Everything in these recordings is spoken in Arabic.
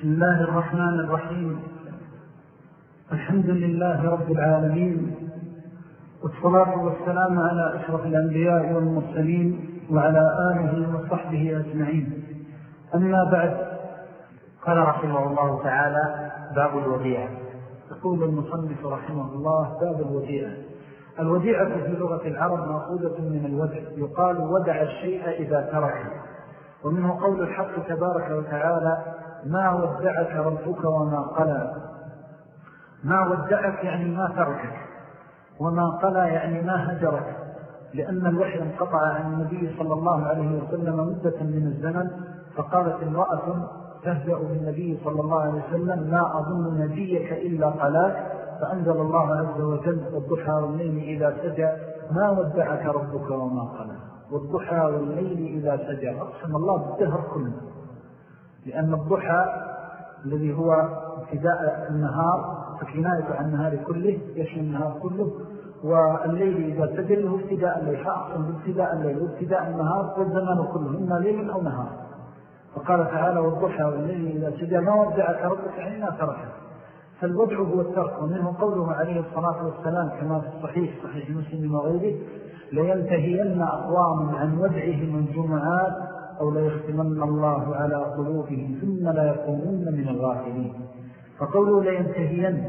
بسم الله الرحمن الرحيم. الحمد لله رب العالمين والصلاة والسلام على أشرف الأنبياء والمرسلين وعلى آله وصحبه أجمعين. أما بعد قال رحمه الله تعالى باب الوديعة. يقول المصنف رحمه الله باب الوديعة. الوديعة في لغة العرب مأخوذة من الودع. يقال ودع الشيء إذا تركه ومنه قول الحق تبارك وتعالى ما ودعك ربك وما قلى. ما ودعك يعني ما تركك وما قلى يعني ما هجرك لأن الوحي انقطع عن النبي صلى الله عليه وسلم مدة من الزمن فقالت امرأة تهزأ بالنبي صلى الله عليه وسلم ما أظن نبيك إلا قلاك فأنزل الله عز وجل والضحى والليل إذا سجى. ما ودعك ربك وما قلى. والضحى والليل إذا سجى. أقسم الله بالدهر كله. لأن الضحى الذي هو ابتداء النهار فكناية عن النهار كله يشمل النهار كله والليل إذا سجل له ابتداء الليل فأقسم بابتداء الليل وابتداء النهار والزمان كله إما ليل أو نهار. فقال تعالى والضحى والليل إذا سجل ما ودعك ربك عنا تركه. فالوضع هو الترك ومنه قوله عليه الصلاة والسلام كما في الصحيح صحيح مسلم وغيره لينتهين أقوام عن ودعهم الجمعات أو ليختمن الله على قلوبهم ثم لا يكونون من الغافلين. فقوله لينتهين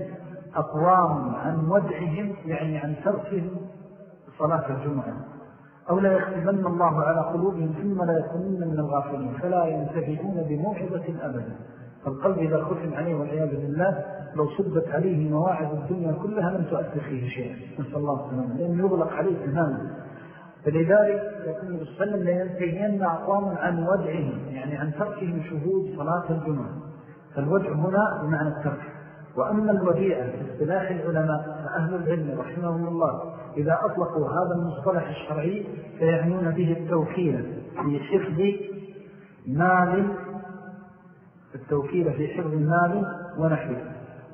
أقوام عن ودعهم يعني عن تركهم صلاة الجمعة. أو لا الله على قلوبهم ثم لا يكونون من الغافلين. فلا ينتهيون بموعظة أبدا. فالقلب إذا ختم عليه والعياذ بالله لو صبت عليه مواعظ الدنيا كلها لم تؤثر فيه شيئا. نسأل الله السلام لأنه يغلق عليه تماما فلذلك يقول الله عليه وسلم لينتهين أقوام عن ودعهم يعني عن تركهم شهود صلاة الجمعة. فالودع هنا بمعنى الترك. وأما الوديعة في اصطلاح العلماء فأهل العلم رحمهم الله إذا أطلقوا هذا المصطلح الشرعي فيعنون به التوكيل في حفظ مال التوكيل في حفظ مال ونحوه.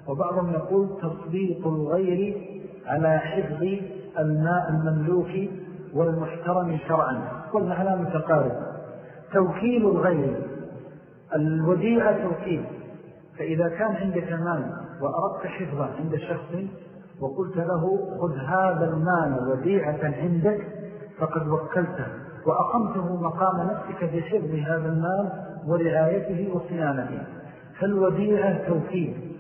وبعضهم يقول تصديق الغير على حفظ الماء المملوك والمحترم شرعا. والمعنى متقارب. توكيل الغير. الوديعة توكيل. فإذا كان عندك مال وأردت حفظه عند شخص وقلت له خذ هذا المال وديعة عندك فقد وكلته وأقمته مقام نفسك في حفظ هذا المال ورعايته وصيانته. فالوديعة توكيل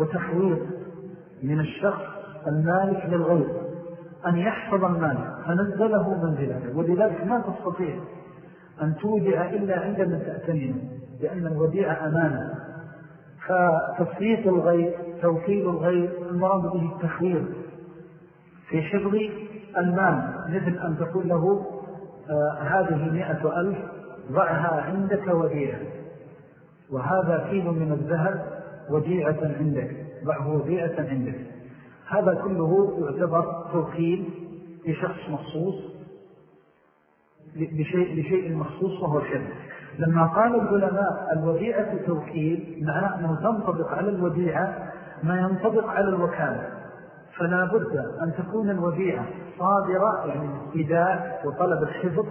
وتحويض من الشخص المالك للغير. أن يحفظ المال فنزله منزلته ولذلك ما تستطيع أن تودع إلا عندما تأتمنه لأن الوديعة أمانة. فتصفيق الغير توكيل الغير المرض به التخوير في حفظ المال. مثل أن تقول له آه هذه مئة ألف ضعها عندك وديعة. وهذا كيل من الذهب وديعة عندك ضعه وديعة عندك. هذا كله يعتبر توكيل لشخص مخصوص بشيء, بشيء مخصوص وهو شرك لما قال العلماء الوديعة توكيل معناه أنه تنطبق على الوديعة ما ينطبق على الوكالة. فلا بد أن تكون الوديعة صادرة يعني الابتداء وطلب الحفظ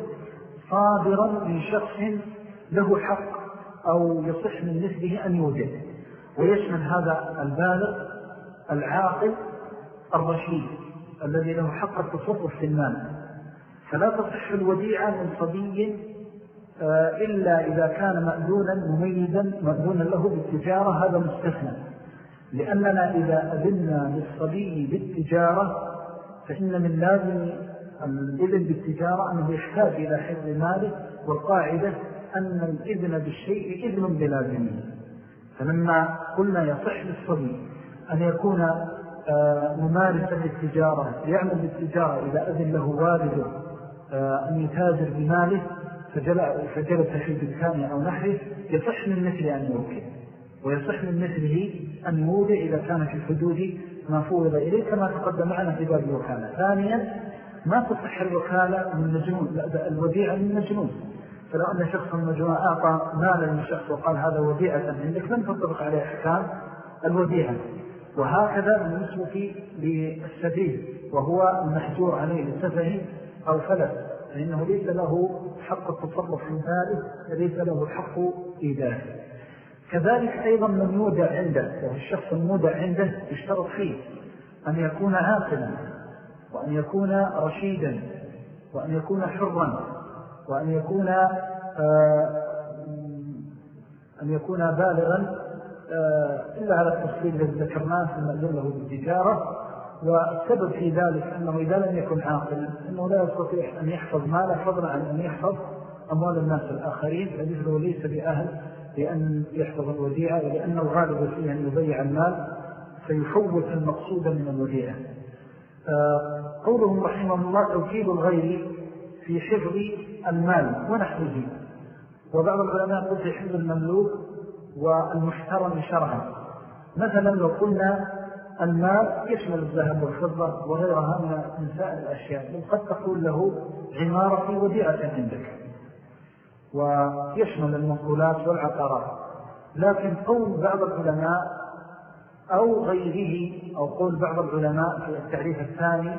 صادرا من شخص له حق أو يصح من مثله أن يوجد. ويشمل هذا البالغ العاقل الرشيد الذي له حق التصرف في المال. فلا تصح الوديعة من صبي آه، إلا إذا كان مأذونا مميزا مأذونا له بالتجارة هذا مستثنى. لأننا إذا أذنا للصبي بالتجارة فإن من لازم الإذن بالتجارة أنه يحتاج إلى حفظ ماله والقاعدة أن الإذن بالشيء إذن بلازمه. فلما قلنا يصح للصبي أن يكون آه، ممارسا للتجارة يعمل بالتجارة إذا أذن له والده آه، أن يتاجر بماله فجلس في دكان أو نحره يصح من مثل أن يوكل ويصح من مثله أن يودع إذا كان في حدود ما فوض إليه كما تقدم معنا في باب الوكالة. ثانيا ما تصح الوكالة من مجنون لا الوديعة من مجنون. فلو أن شخص مجنون أعطى مالا من شخص وقال هذا وديعة عندك لم تطبق عليه أحكام الوديعة. وهكذا بالنسبة للسفيه وهو المحجور عليه لسفه أو فلس فإنه ليس له حق التصرف في ذلك وليس له حق إيداه كذلك أيضا من يودع عنده وهو الشخص المودع عنده يشترط فيه أن يكون عاقلا وأن يكون رشيدا وأن يكون حرا وأن يكون آه، أن يكون بالغا إلا على التفصيل الذي ذكرناه ثم له بالتجارة والسبب في ذلك أنه إذا لم يكن عاقل أنه لا يستطيع أن يحفظ ماله فضلا عن أن يحفظ أموال الناس الآخرين. فمثله ليس بأهل لأن يحفظ الوديعة ولأن الغالب فيه أن يضيع المال فيفوت المقصود من الوديعة. آه، قولهم رحمه الله توكيد الغير في حفظ المال ونحوه. وبعض العلماء قلت حفظ المملوك والمحترم شرعا. مثلا لو قلنا المال يشمل الذهب والفضة وغيرها من سائر الأشياء بل قد تقول له عمارة وديعة عندك. ويشمل المنقولات والعقارات. لكن قول بعض العلماء أو غيره أو قول بعض العلماء في التعريف الثاني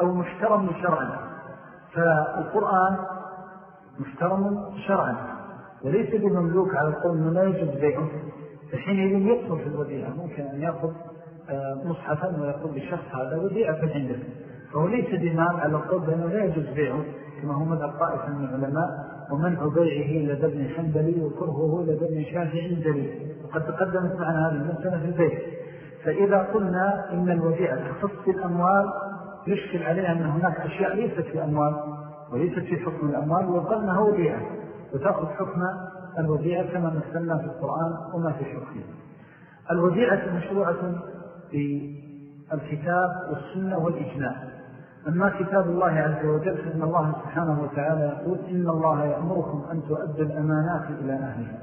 أو محترم شرعا. فالقرآن محترم شرعا. وليس بمملوك على القول أنه لا يجب بيعه. فحينئذ يدخل في الوديعة. ممكن أن يأخذ آه، مصحفا ويقول للشخص هذا وديعة عندك. فهو ليس بمال على القول بأنه لا يجوز بيعه كما هو طائفة من العلماء ومنع بيعه لدى ابن حنبلي وكرهه لدى ابن شافع عندلي وقد تقدمت معنا هذه المسألة في البيع فإذا قلنا إن الوديعة تخص الأموال يشكل عليها أن هناك أشياء ليست في أموال وليست في حكم الأموال وقلناها وديعة وتأخذ حكم الوديعة كما مثلنا في القرآن وما في حكمه. الوديعة مشروعة في الكتاب والسنة والإجماع. أما كتاب الله عز وجل فإن الله سبحانه وتعالى يقول إن الله يأمركم أن تؤدوا الأمانات إلى أهلها.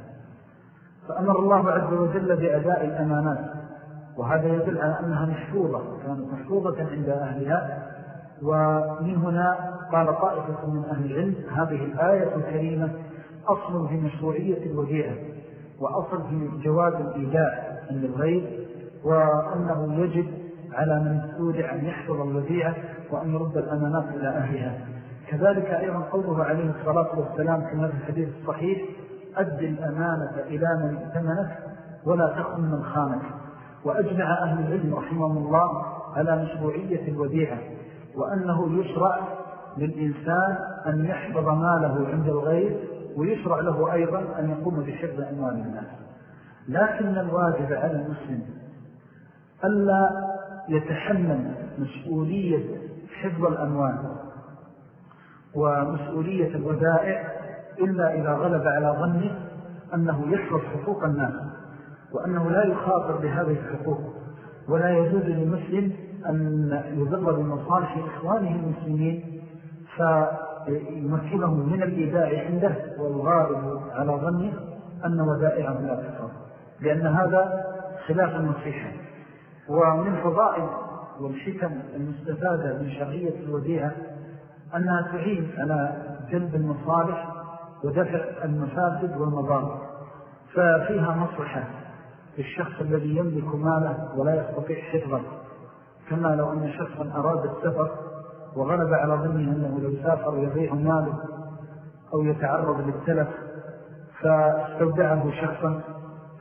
فأمر الله عز وجل بأداء الأمانات. وهذا يدل على أنها محفوظة كانت محفوظة عند أهلها. ومن هنا قال طائفة من أهل العلم هذه الآية الكريمة أصل في مشروعية الوديعة وأصل في جواز الإيداء من الغير وأنه يجب على من استودع أن يحفظ الوديعة وأن يرد الأمانات إلى أهلها. كذلك أيضا قوله عليه الصلاة والسلام كما في الحديث الصحيح أد الأمانة إلى من ائتمنك ولا تخن من خانك. وأجمع أهل العلم رحمه الله على مشروعية الوديعة وأنه يشرع للإنسان أن يحفظ ماله عند الغير ويشرع له أيضا أن يقوم بحفظ أموال الناس. لكن الواجب على المسلم ألا يتحمل مسؤولية حفظ الأموال ومسؤولية الودائع إلا إذا غلب على ظنه أنه يحفظ حقوق الناس وأنه لا يخاطر بهذه الحقوق. ولا يجوز للمسلم أن يضر بمصالح إخوانه المسلمين فيمكنهم من الإيداع عنده والغالب على ظنه أن ودائعهم لا تفضل لأن هذا خلاف النصيحة ومن فضائل والحكم المستفادة من شرعية الوديعة أنها تعين على جلب المصالح ودفع المفاسد والمضار ففيها مصلحة للشخص الذي يملك ماله ولا يستطيع حفظه كما لو أن شخصا أراد السفر وغلب على ظنه أنه لو سافر يضيع ماله أو يتعرض للتلف فاستودعه شخصا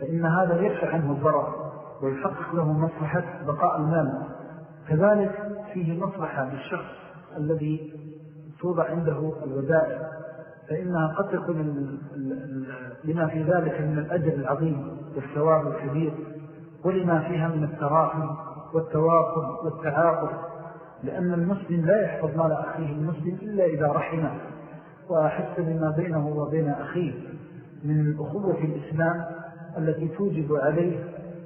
فإن هذا يرفع عنه الضرر ويحقق له مصلحة بقاء المال. كذلك فيه مصلحة للشخص الذي توضع عنده الودائع فإنها قد تكون لما في ذلك من الأجر العظيم والثواب الكبير ولما فيها من التراحم والتواصل والتعاطف لأن المسلم لا يحفظ مال أخيه المسلم إلا إذا رحمه. وأحس بما بينه وبين أخيه من الأخوة في الإسلام التي توجب عليه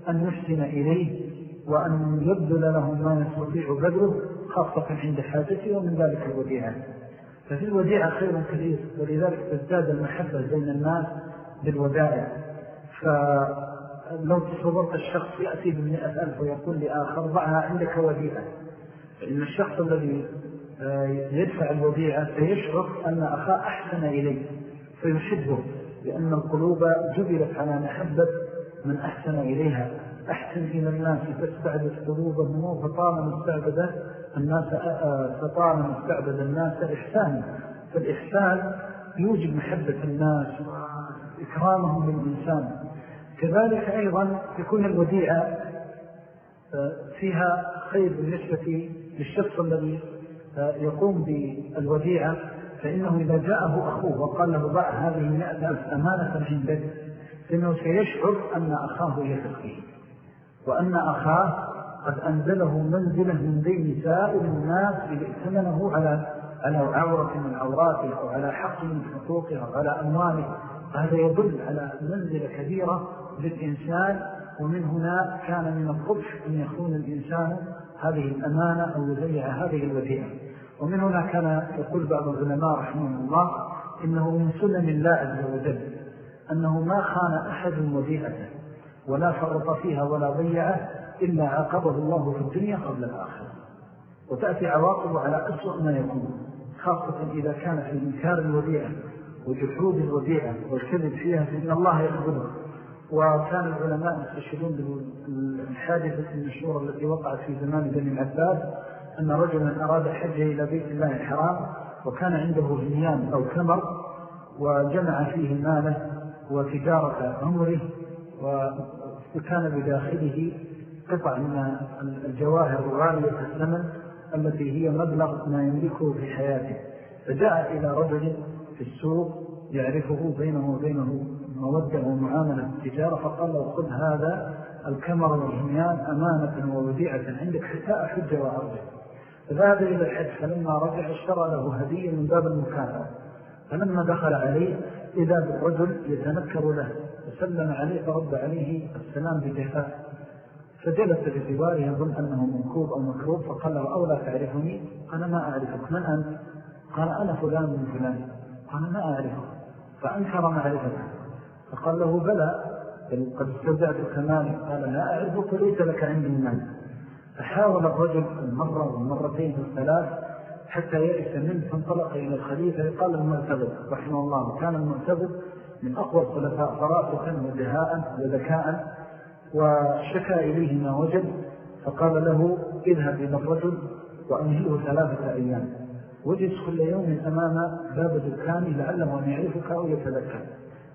أن يحسن إليه وأن يبذل له ما يستطيع بذله خاصة عند حاجته ومن ذلك الوديعة. ففي الوديعة خير كثير ولذلك تزداد المحبة بين الناس بالودائع فلو تصورت الشخص يأتي بالمئة ألف ويقول لآخر ضعها عندك وديعة. فإن الشخص الذي آه، يدفع الوديعة سيشعر أن أخاه أحسن إليه فيحبه لأن القلوب جبلت على محبة من أحسن إليها. أحسن إلى الناس تستعبد قلوبهم فطالما استعبد الناس فطالما استعبد الناس إحسان فالإحسان يوجب محبة الناس وإكرامهم للإنسان. كذلك أيضا تكون الوديعة آه، فيها خير بالنسبة للشخص الذي آه، يقوم بالوديعة فإنه إذا جاءه أخوه وقال له ضع هذه مئة ألف أمانة عندك فإنه سيشعر أن أخاه يثق به وأن أخاه قد أنزله منزله من بين سائر الناس ائتمنه على على عورة من عوراته أو على حق من حقوقه أو على أمواله هذا يدل على منزلة كبيرة للإنسان ومن هنا كان من القبح أن يخون الإنسان هذه الأمانة أو يزيع هذه الوديعة ومن هنا كان يقول بعض العلماء رحمه الله إنه من سنن الله عز وجل أنه ما خان أحد وديعته ولا فرط فيها ولا ضيعه إلا عاقبه الله في الدنيا قبل الآخرة. وتأتي عواقبه على أسوأ ما يكون خاصة إذا كان في إنكار الوديعة وجحود الوديعة والكذب فيها فإن الله يقبله وكان العلماء يستشهدون بالحادثة المشهورة التي وقعت في زمان بني العباس أن رجلا أراد حجه إلى بيت الله الحرام وكان عنده هنيان أو كمر وجمع فيه ماله وتجارة عمره وكان بداخله قطع من الجواهر الغالية الثمن التي هي مبلغ ما يملكه في حياته. فجاء إلى رجل في السوق يعرفه بينه وبينه مودة ومعاملة التجارة فقال له خذ هذا الكمر والهميان أمانة ووديعة عندك حتى أحج وأرجع. فذهب إلى الحج فلما رجع اشترى له هدية من باب المكافأة. فلما دخل عليه إذا بالرجل يتنكر له. وسلم عليه فرد عليه السلام بجفاء فجلس بجواره يظن أنه منكوب أو مكروب فقال له أولا تعرفني؟ قال ما أعرفك من أنت؟ قال أنا فلان من فلان. قال ما أعرفك؟ فأنكر معرفته فقال له بلى قد استودعت كمالي قال لا أعرفك ليس لك عندي المال فحاول الرجل المرة والمرتين والثلاث حتى يأس منه فانطلق إلى الخليفة. قال المعتبد رحمه الله كان المعتبد من أقوى الخلفاء فراسة ودهاء وذكاء وشكى إليه ما وجد. فقال له اذهب إلى الرجل وأنهيه ثلاثة أيام. وجد كل يوم أمام باب دكاني لعله أن يعرفك أو يتذكر.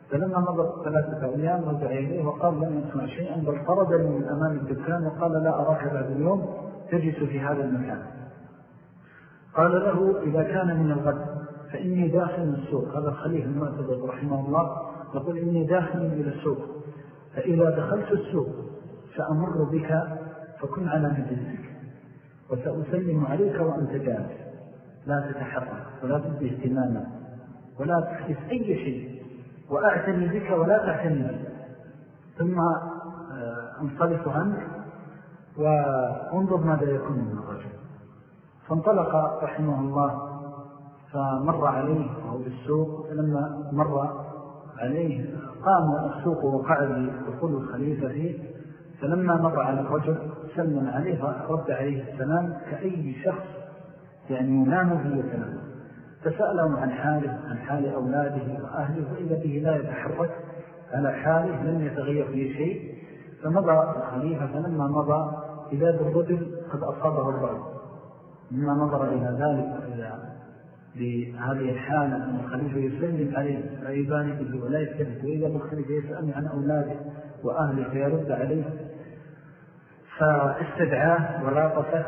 فلما مضت ثلاثة أيام رجع إليه وقال لم يسمع شيئا بل طردني من أمام الدكان وقال لا أراك بعد اليوم تجلس في هذا المكان. قال له إذا كان من الغد فإني داخل السوق. هذا الخليفة المعتبر رحمه الله يقول إني داخل إلى السوق. فإذا دخلت السوق سأمر بك فكن على مجلسك وسأسلم عليك وأنت جالس. لا تتحرك ولا تبدي اهتماما ولا تحدث أي شيء وأعتني بك ولا تعتني ثم آه، أنطلق عنك وانظر ماذا يكون من الرجل. فانطلق رحمه الله فمر عليه وهو بالسوق. فلما مر عليه قام السوق وقعد لدخول الخليفة فيه. فلما مر على الرجل سلم عليه فرد عليه السلام كأي شخص يعني لا نبية له. فسأله عن حاله عن حال أولاده وأهله وإذا به لا يتحرك على حاله لم يتغير فيه شيء فمضى الخليفة فلما مضى إذا بالرجل قد أصابه الرعب مما نظر إلى ذلك بهذه الحالة أن الخليفة يسلم عليه لا يباني به ولا يستمت وإذا الخليفة يسألني عن أولاده وأهله فيرد عليه فاستدعاه ولاطفه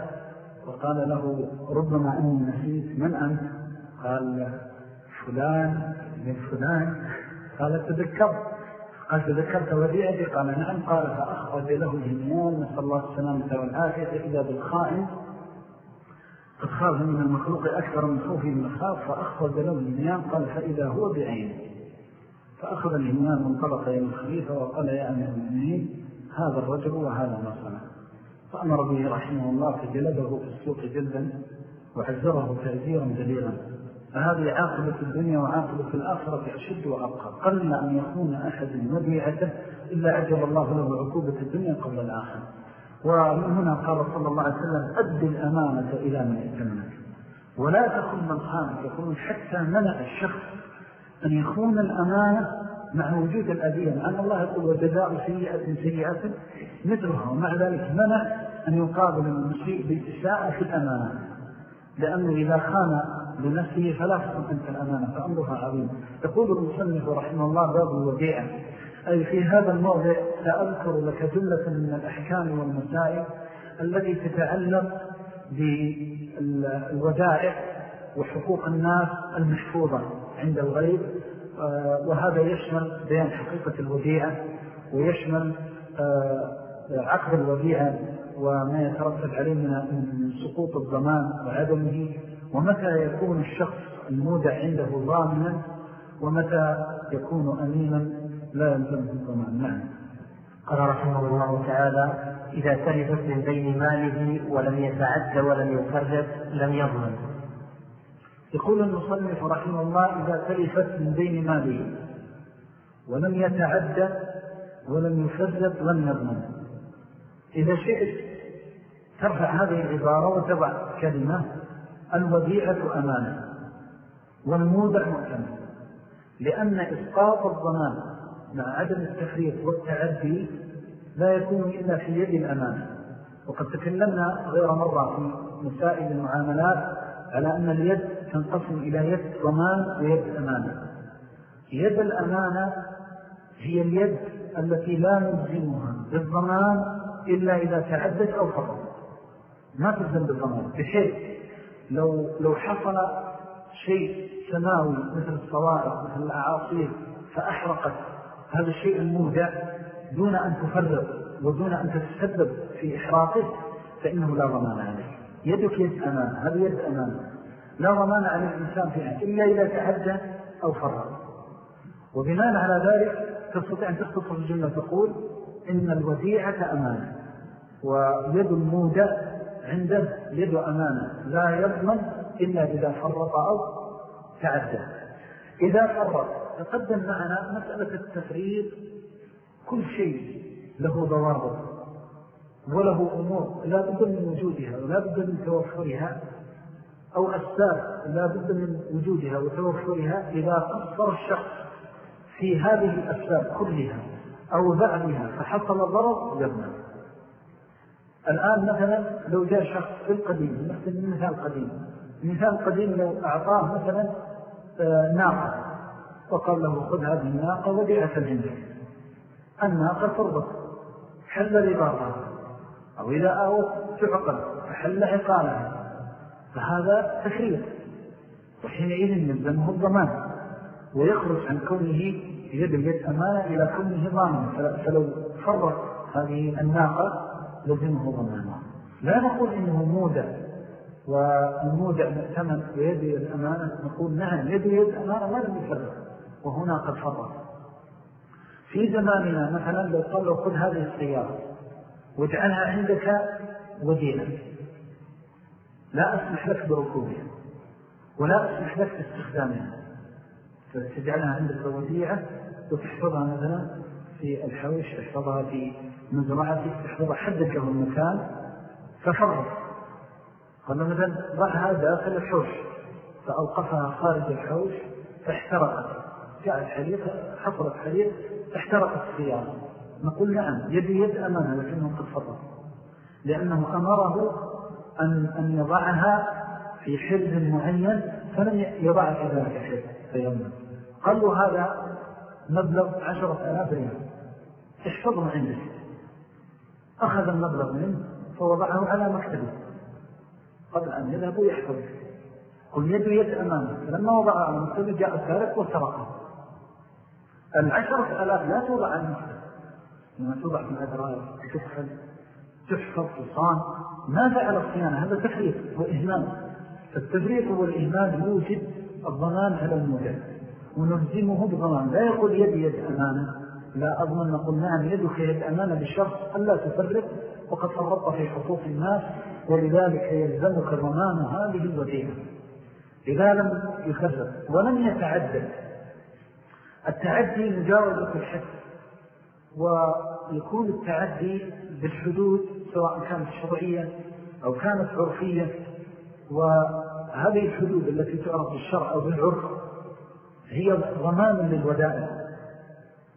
وقال له ربما أني نسيت من أنت؟ قال فلان من فلان. قال تذكرت؟ قال تذكرت وديعتي قال نعم. قال فأخرج له الهميان نسأل الله السلامة والعافية إذا بالخائن قد خاف من المخلوق أكثر من خوفه من الخاف فأخرج له الهميان قال فإذا هو بعينه فأخذ الهميان وانطلق إلى الخليفة وقال يا أمير المؤمنين هذا الرجل وهذا ما صنع فأمر به رحمه الله فجلده في السوق جلدا وعزره تأذيرا دليلا فهذه عاقبة الدنيا وعاقبة الآخرة أشد وأبقى. قل أن يكون أحد مبيعته إلا عجب الله له عقوبة الدنيا قبل الآخرة. ومن هنا قال صلى الله عليه وسلم أد الأمانة إلى من يتمنك ولا تكن من خانك. يكون حتى منع الشخص أن يخون الأمانة مع وجود الأذية. مع الله يقول وجزاء سيئة سيئة مثلها. ومع ذلك منع أن يقابل المسيء بالإساءة في الأمانة. لأنه إذا خان لنفسه فلا أنت الأمانة فأمرها عظيم. يقول المصنف رحمه الله باب الوديعة. أي في هذا الموضع سأذكر لك جملة من الأحكام والمسائل التي تتعلق بالودائع وحقوق الناس المحفوظة عند الغيب. آه، وهذا يشمل بيان حقيقة الوديعة ويشمل آه، عقد الوديعة وما يترتب عليه من سقوط الضمان وعدمه ومتى يكون الشخص المودع عنده ضامنا ومتى يكون أمينا لا يلزمه الضمان. نعم. قال رحمه الله تعالى إذا تلفت من بين ماله ولم يتعد ولم يفرد لم يضمن. يقول المصنف رحمه الله إذا تلفت من بين ماله ولم يتعد ولم يفرد لم يضمن. إذا شئت ترفع هذه العبارة وتضع كلمة الوديعة أمانة والمودع مؤتمن لأن إسقاط الضمان مع عدم التفريط والتعدي لا يكون إلا في يد الأمانة. وقد تكلمنا غير مرة في مسائل المعاملات على أن اليد تنقسم إلى يد ضمان ويد أمانة. يد الأمانة هي اليد التي لا نلزمها بالضمان إلا إذا تعدت أو فقط ما تلزم بالضمان بحيث لو, لو حصل شيء سماوي مثل الصوارق مثل الأعاصير فأحرقت هذا الشيء المودع دون أن تفرق ودون أن تتسبب في إحراقه فإنه لا ضمان عليه. يدك يد أمان هذا يد أمان لا ضمان على الإنسان فيها إلا إذا تعدى أو فرق. وبناء على ذلك تستطيع أن تختصر الجملة تقول إن الوديعة أمانة. ويد المودع عنده يد أمانة. لا يضمن إلا إذا فرط أو تعدى. إذا فرط تقدم معنا مسألة التفريط كل شيء له ضوابط وله أمور لا بد من وجودها ولا بد من توفرها أو أسباب لا بد من وجودها وتوفرها إذا قصر الشخص في هذه الأسباب كلها. أو بعضها فحصل الضرر يضمن الآن مثلا لو جاء شخص في القديم مثل مثال قديم. مثال قديم لو أعطاه مثلا آه، ناقة. وقال له خذ هذه الناقة وديعة عندك الناقة تربط حل رباطها أو إذا آوت تعقل فحل عقالها فهذا تخريط وحينئذ نلزمه الضمان. ويخرج عن كونه يد اليد أمانة إلى كونه ضامن فلو فرط هذه الناقة لزمه ضمانه لا نقول إنه مودع. والمودع مؤتمن ويدي الأمانة نقول نعم يدي يد أمانة ما لم يفرق وهنا قد فرق في زماننا مثلا لو قال له خذ هذه السيارة واجعلها عندك ودينا لا أسمح لك بركوبها ولا أسمح لك باستخدامها. فتجعلها عندك وديعة وتحفظها مثلا في الحوش تحفظها في مزرعتك تحفظها حدد له المكان ففرط قال مثلا ضعها داخل الحوش فأوقفها خارج الحوش فاحترقت. جاء الحريق حصلت حريق احترقت السيارة نقول نعم يد يد أمانة لكنه قد فرط لأنه أمره أن, أن يضعها في حرز معين فلم يضع في ذلك الحرز فيوما قال له هذا مبلغ عشرة آلاف ريال. احفظه عندك. أخذ المبلغ منه فوضعه على مكتبه. قبل أن يذهب ويحفظ قل يد يد أمامه. فلما وضعه على مكتبه جاء السارق وسرقه العشرة ألاف لا توضع على المكتب لما توضع في الأدراج تفحل تحفظ تصان. ما فعل الصيانة. هذا تفريط وإهمال. فالتفريط والإهمال يوجد الضمان على المودع ونلزمه بضمان لا يقول يد يد أمانة. لا أضمن نقول نعم يدك يد أمانة بالشرط ألا تفرق. وقد فرطت في حقوق الناس ولذلك يلزمك ضمان هذه الوديعة إذا لم يفرق ولم يتعدد. التعدي مجاوزة الحد ويكون التعدي بالحدود سواء كانت شرعية أو كانت عرفية وهذه الحدود التي تعرف بالشرع أو بالعرف هي ضمان للودائع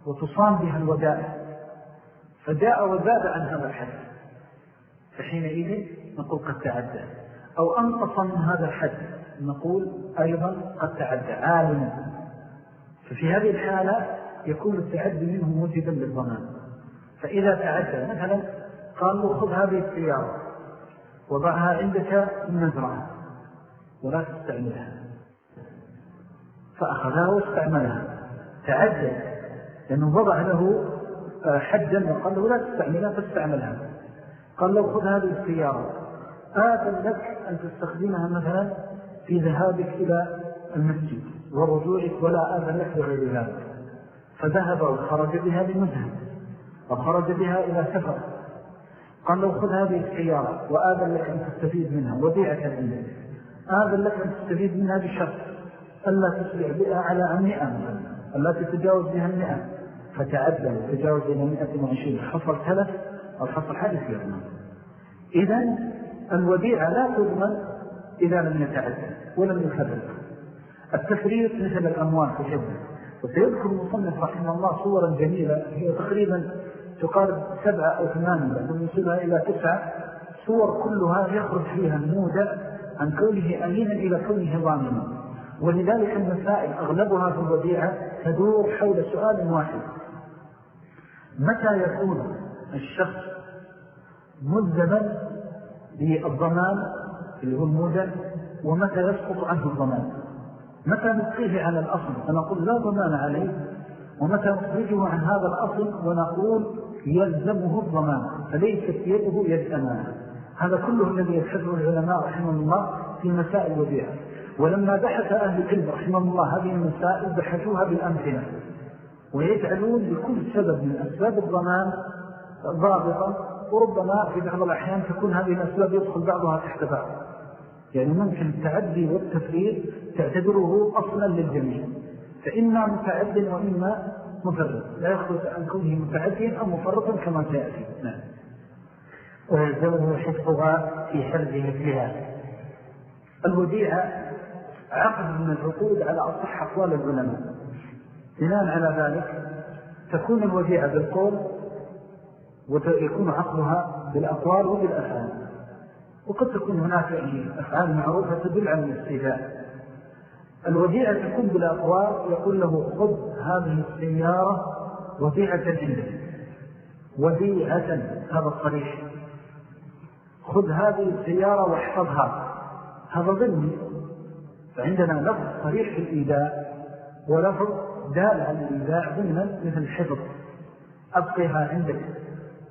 وتصام بها الودائع. فجاء وزاد عن هذا الحد فحينئذ نقول قد تعدى. أو أنقص من هذا الحد نقول أيضا قد تعدى عالما. ففي هذه الحالة يكون التعدي منه موجبا للضمان. فإذا تعدى مثلا قال له خذ هذه السيارة وضعها عندك المزرعة ولا تستعملها. فأخذها واستعملها تعدى لأنه وضع له آه، حدا وقال له لا تستعملها فاستعملها قال له خذ هذه السيارة. آذن لك أن تستخدمها مثلا في ذهابك إلى المسجد ورجوعك ولا آذن لك بغير ذلك. فذهب وخرج بها لمذهب وخرج بها إلى سفر. قال له خذ هذه السيارة وآذن لك أن تستفيد منها وبيعك عندك آذن لك أن تستفيد منها بشرط. ألا تسرع بها على عن مئة ألا تتجاوز بها المئة فتعدى وتجاوز إلى مئة وعشرين. حصل ثلاث أو حصل حدث يضمن إذن الوديعة لا تضمن إذا لم يتعدى ولم يخبر التفريط مثل الأموال تشبه وسيذكر المصنف رحمه الله صورا جميلة. هي تقريبا تقارب سبعة أو ثمانية. ونصلها إلى تسعة. صور كلها يخرج فيها المودع عن كونه أمينا إلى كونه ظالما. ولذلك المسائل أغلبها في الوديعة تدور حول سؤال واحد. متى يكون الشخص ملزما بالضمان اللي هو المودع ومتى يسقط عنه الضمان؟ متى نبقيه على الأصل؟ فنقول لا ضمان عليه ومتى نخرجه عن هذا الأصل ونقول يلزمه الضمان فليست يده يد أمانة هذا كله الذي يبحثه العلماء رحمه الله في مسائل الوديعة. ولما بحث أهل العلم رحمه الله هذه المسائل بحثوها بالأمثلة ويجعلون لكل سبب من أسباب الضمان ضابطا وربما في بعض الأحيان تكون هذه الأسباب يدخل بعضها تحت بعض. يعني ممكن التعدي والتفريط تعتبره أصلا للجميع. فإما متعد وإما مفرط. لا يخلص عن كونه متعدين أو مفرطا كما سيأتي. نعم. ويلزمه حفظها في حرز مثلها الوديعة عقد من العقود على أصح أقوال العلماء. بناء على ذلك تكون الوديعة بالقول ويكون عقدها بالأقوال وبالأفعال. وقد تكون هناك يعني أفعال معروفة تدل على الاستيفاء الوديعة تكون بالأقوال يقول له خذ هذه السيارة وديعة عندك. وديعة هذا الصريح. خذ هذه السيارة واحفظها. هذا ظلمي فعندنا لفظ صريح في الإيداء ولفظ دال على الإيداء ضمنا مثل الحفظ. أبقيها عندك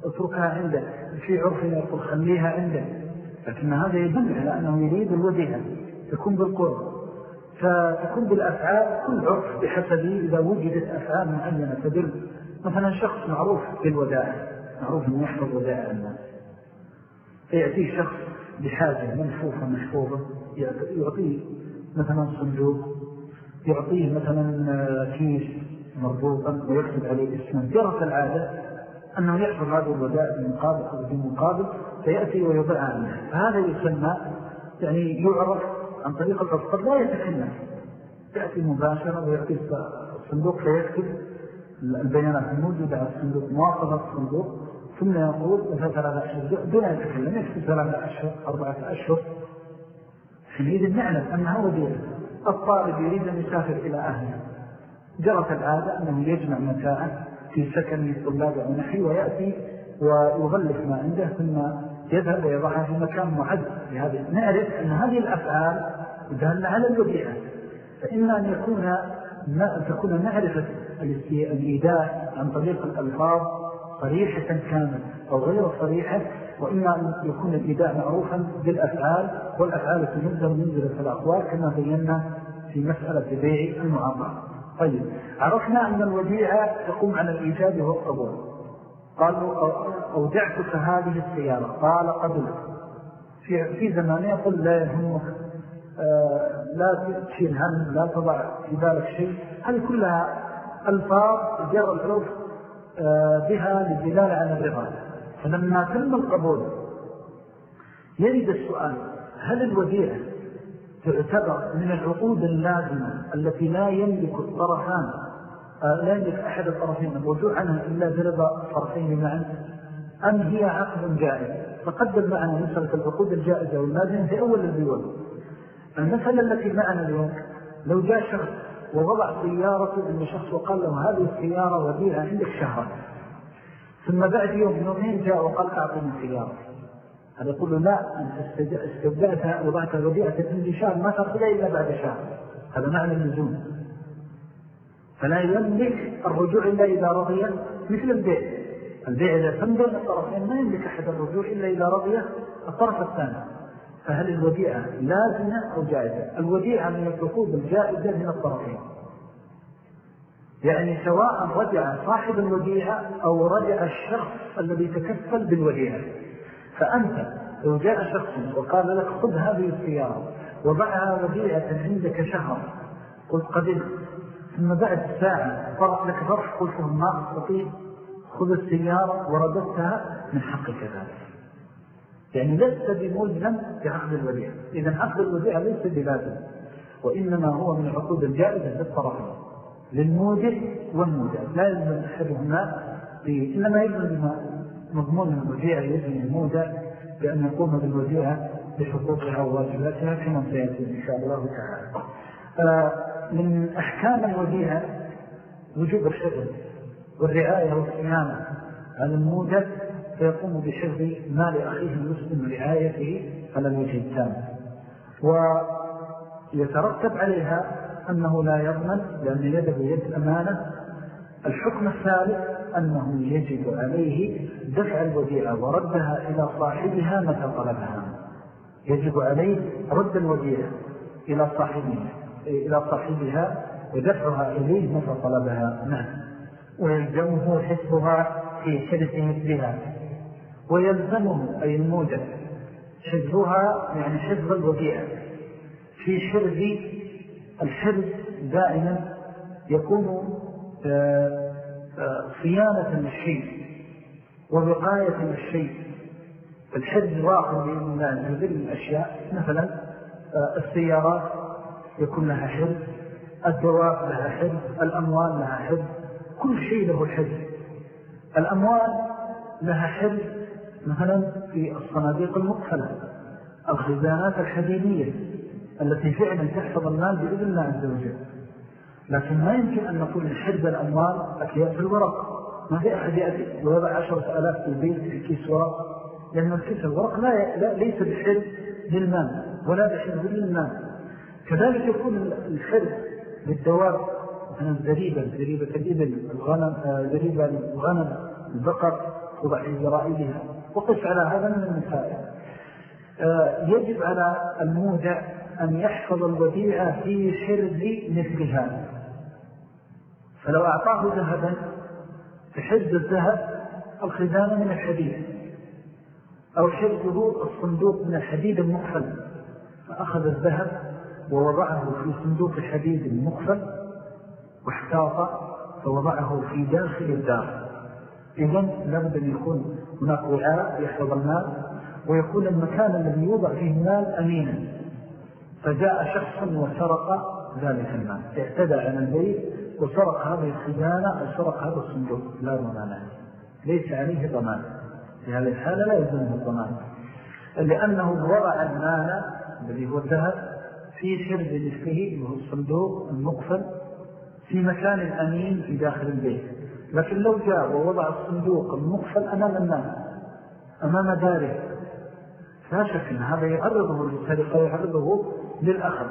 اتركها عندك في عرفنا يقول خليها عندك. لكن هذا يدل على أنه يريد الوديعة تكون بالقرب. فتكون بالأفعال كل عرف بحسب إذا وجدت أفعال معينة تدل. مثلا شخص معروف بالوداع معروف أن يحفظ وداع الناس فيأتيه شخص بحاجة منفوفة محفوظة يعطيه مثلا صندوق يعطيه مثلا كيس مربوطا ويكتب عليه اسما جرت العادة أنه يحفظ هذا الوداع بمقابل أو بمقابل فيأتي ويضعها عنه فهذا يسمى يعني يعرف عن طريق العرف قد لا يتكلم. يأتي مباشرة ويأتي الصندوق فيكتب البيانات الموجودة على الصندوق مواصفة الصندوق. ثم يقول مثلا ثلاثة أشهر دون يتكلم يكتب ثلاثة أشهر أربعة أشهر. حينئذ نعلم أنها وديعة الطالب يريد أن يسافر إلى أهله. جرت العادة أنه يجمع متاعه في سكن الطلاب ونحي ويأتي ويغلف ما عنده ثم يذهب ويضعها في مكان معد. لهذه نعرف أن هذه الأفعال دالة على الوديعة فإما أن يكون أن تكون معرفة الإيداء عن طريق الألفاظ صريحة كامل أو غير صريحة وإما أن يكون الإيداء معروفا بالأفعال والأفعال تنزل منزلة الأقوال كما بينا في مسألة بيع المعاطاة طيب عرفنا أن الوديعة تقوم على الإيجاب والقبول قالوا أودعتك هذه السيارة؟ قال قبل في, في زمانه يقول لا يهمك آه لا تشيل هم لا تضع في بالك شيء. هل كلها ألفاظ جرى آه بها للدلالة على الرضا. فلما تم القبول يريد السؤال هل الوديعة تعتبر من العقود اللازمة التي لا يملك الطرفان آه، لا يملك أحد الطرفين الرجوع عنها إلا برضا الطرفين معا أم هي عقد جائز؟ فقدم معنا مسألة العقود الجائزة واللازمة في أول البيوت المسألة التي معنا اليوم لو جاء شخص ووضع سيارة عند شخص وقال له هذه السيارة وديعة عندك شهرا ثم بعد يوم يومين جاء وقال أعطني سيارة هذا يقول له لا أنت استبدأتها وضعت وديعة عندي شهر ما ترفضها إلا بعد شهر. هذا معنى اللزوم فلا يملك الرجوع إلا إذا رضي مثل البيع. البيع إذا بين الطرفين ما يملك أحد الرجوع إلا إذا رضي الطرف الثاني. فهل الوديعة لازمة أو جائزة؟ الوديعة من الركوب الجائزة من الطرفين. يعني سواء رجع صاحب الوديعة أو رجع الشخص الذي تكفل بالوديعة. فأنت لو جاء شخص وقال لك خذ هذه السيارة وضعها وديعة عندك شهر قلت قبل. ثم بعد ساعة طرق لك ظرف قلت ما أستطيع خذ السيارة ورددتها من حقك ذلك. يعني لست بملزم بعقد الوديع إذا عقد الوديع ليس بلازم وإنما هو من العقود الجائزة للطرفين. للموجب والموجب. لا يلزم أحدهما إنما يلزم مضمون الوديع يلزم الموجب بأن يقوم بالوديع بحقوقها وواجباتها كما سيأتي إن شاء الله تعالى. آه، من أحكام الوديعة وجوب الحفظ والرعاية والصيانة على الموجب فيقوم بحفظ مال أخيه المسلم ورعايته على الوجه التام. ويترتب عليها أنه لا يضمن لأن يده يد أمانة الحكم الثالث أنه يجب عليه دفع الوديعة وردها إلى صاحبها متى طلبها. يجب عليه رد الوديعة إلى صاحبها إلى صاحبها ودفعها إليه متى طلبها. نعم. ويلزمه حفظها في حدث مثلها. ويلزمه أي الموجب حفظها يعني حفظ الوديعة في حرز الحرز دائما يكون آه، آه، صيانة للشيء ووقاية للشيء الحرز واقع بإذن الله من الأشياء مثلا آه، السيارات يكون لها حرز الدواب لها حرز الأموال لها حرز كل شيء له حرز الأموال لها حرز مثلا في الصناديق المقفلة الخزانات الحديدية. التي فعلا تحفظ المال بإذن الله عز وجل. لكن ما يمكن أن نقول حرز الأموال أكياس الورق. ما في أحد يأتي ويضع عشرة ألاف في البيت في كيس ورق. لأن الكيس الورق لا, لا ليس بحرز للمال ولا بحرز للمال. كذلك يكون الحرز للدواب مثلا زريبة زريبة الإبل الغنم زريبة الغنم البقر وضع جرائدها وقف على هذا من المسائل. آه، يجب على المودع أن يحفظ الوديعة في حرز مثل هذا. فلو أعطاه ذهبا حرز الذهب الخزانة من الحديد أو حرزه الصندوق من الحديد المقفل فأخذ الذهب ووضعه في صندوق الحديد المقفل واحتاط فوضعه في داخل الدار. إذن لابد أن يكون هناك وعاء يحفظ المال ويكون المكان الذي يوضع فيه المال أمينا. فجاء شخص وسرق ذلك المال. اعتدى على البيت وسرق هذه الخزانة أو سرق هذا الصندوق. لا ضمان ليس عليه ضمان. في هذه الحالة لا يلزمه الضمان. لأنه وضع المال الذي هو الذهب في شرب مثله وهو الصندوق المقفل في مكان أمين في داخل البيت. لكن لو جاء ووضع الصندوق المقفل أمام الناس أمام داره لا شك أن هذا يعرضه للسرقة ويعرضه للأخذ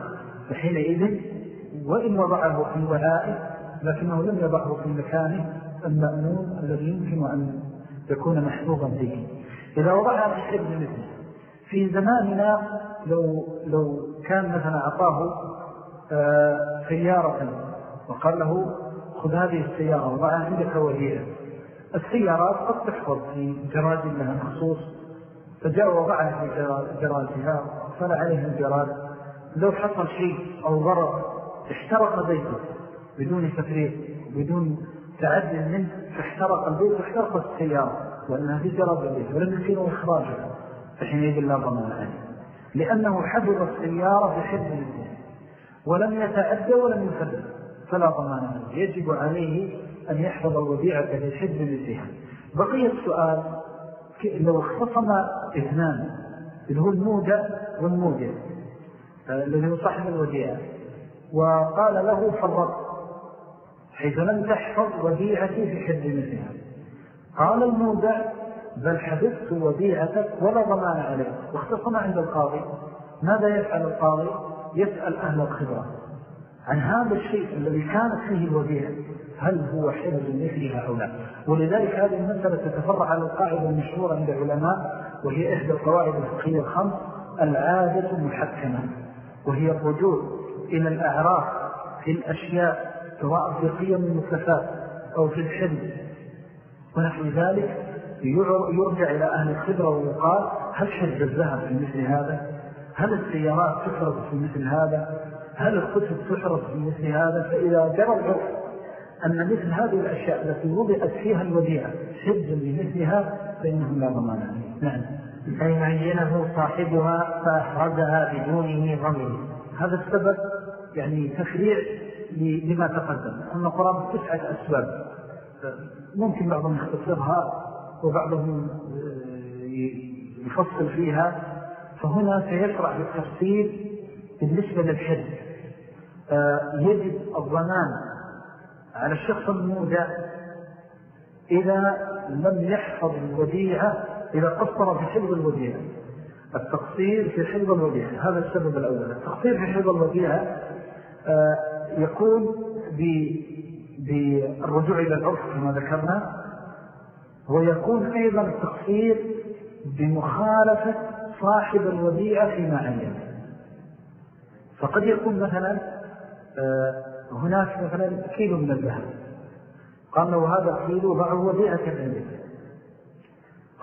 فحينئذ وإن وضعه في وعائه لكنه لم يضعه في مكانه المأمون الذي يمكن أن يكون محفوظا به إذا وضعها في حرب مثله في زماننا لو, لو كان مثلا أعطاه آه، سيارة وقال له خذ هذه السيارة وضعها عندك وديئة السيارات قد تحفظ في جراد لها مخصوص فجاء وضعها في جرادها وصل عليها الجراد لو حصل شيء أو ضرر احترق بيته بدون تفريق بدون تعدل منه فاحترق البيت واحترقت السيارة لأنها في جراد البيت ولم يمكنه إخراجها فحينئذ لا ضمان عليه. لأنه حفظ السيارة بحفظ البيت ولم يتعدى ولم يفرق فلا ضمان عليه. يجب عليه أن يحفظ الوديعة لحفظ مثلها بقي السؤال لو اختصم اثنان اللي هو المودة والمودة. الذي هو صاحب الوديعة. وقال له فرط حيث لم تحفظ وديعتي في حد مثلها. قال المودع بل حفظت وديعتك ولا ضمان عليك واختصم عند القاضي. ماذا يفعل القاضي؟ يسأل أهل الخبرة عن هذا الشيء الذي كانت فيه الوديعة هل هو حفظ مثلها أو لا؟ ولذلك هذه المسألة تتفرع على القاعدة المشهورة عند العلماء وهي إحدى القواعد الفقهية الخمس العادة محكمة. وهي الرجوع إلى الأعراف في الأشياء سواء في قيم المكفات أو في الحلم. ونحو ذلك يرجع إلى أهل الخبرة ويقال هل حج الذهب في مثل هذا؟ هل السيارات تحرص في مثل هذا؟ هل الكتب تحرص في مثل هذا؟ فإذا جرى العرف أن مثل هذه الأشياء التي وضعت فيها الوديعة حجا لمثلها فإنه لا ضمان عليه. نعم. فإن عينه صاحبها فأحرزها بدونه ضمن هذا السبب يعني تفريع لما تقدم. أن القرآن تسعة أسباب. ممكن بعضهم يختصرها وبعضهم آه، يفصل فيها. فهنا سيشرع بالتفصيل بالنسبة للحد آه، يجب الضمان على الشخص المودع إذا لم يحفظ الوديعة إذا قصر في حفظ الوديعة التقصير في حفظ الوديعة هذا السبب الأول. التقصير في حفظ الوديعة آه، يكون بالرجوع إلى العرف كما ذكرنا ويكون أيضا التقصير بمخالفة صاحب الوديعة فيما عين فقد يكون مثلا آه، هناك مثلا كيلو من الذهب. قال له هذا الكيلو ضعه وديعة عندك.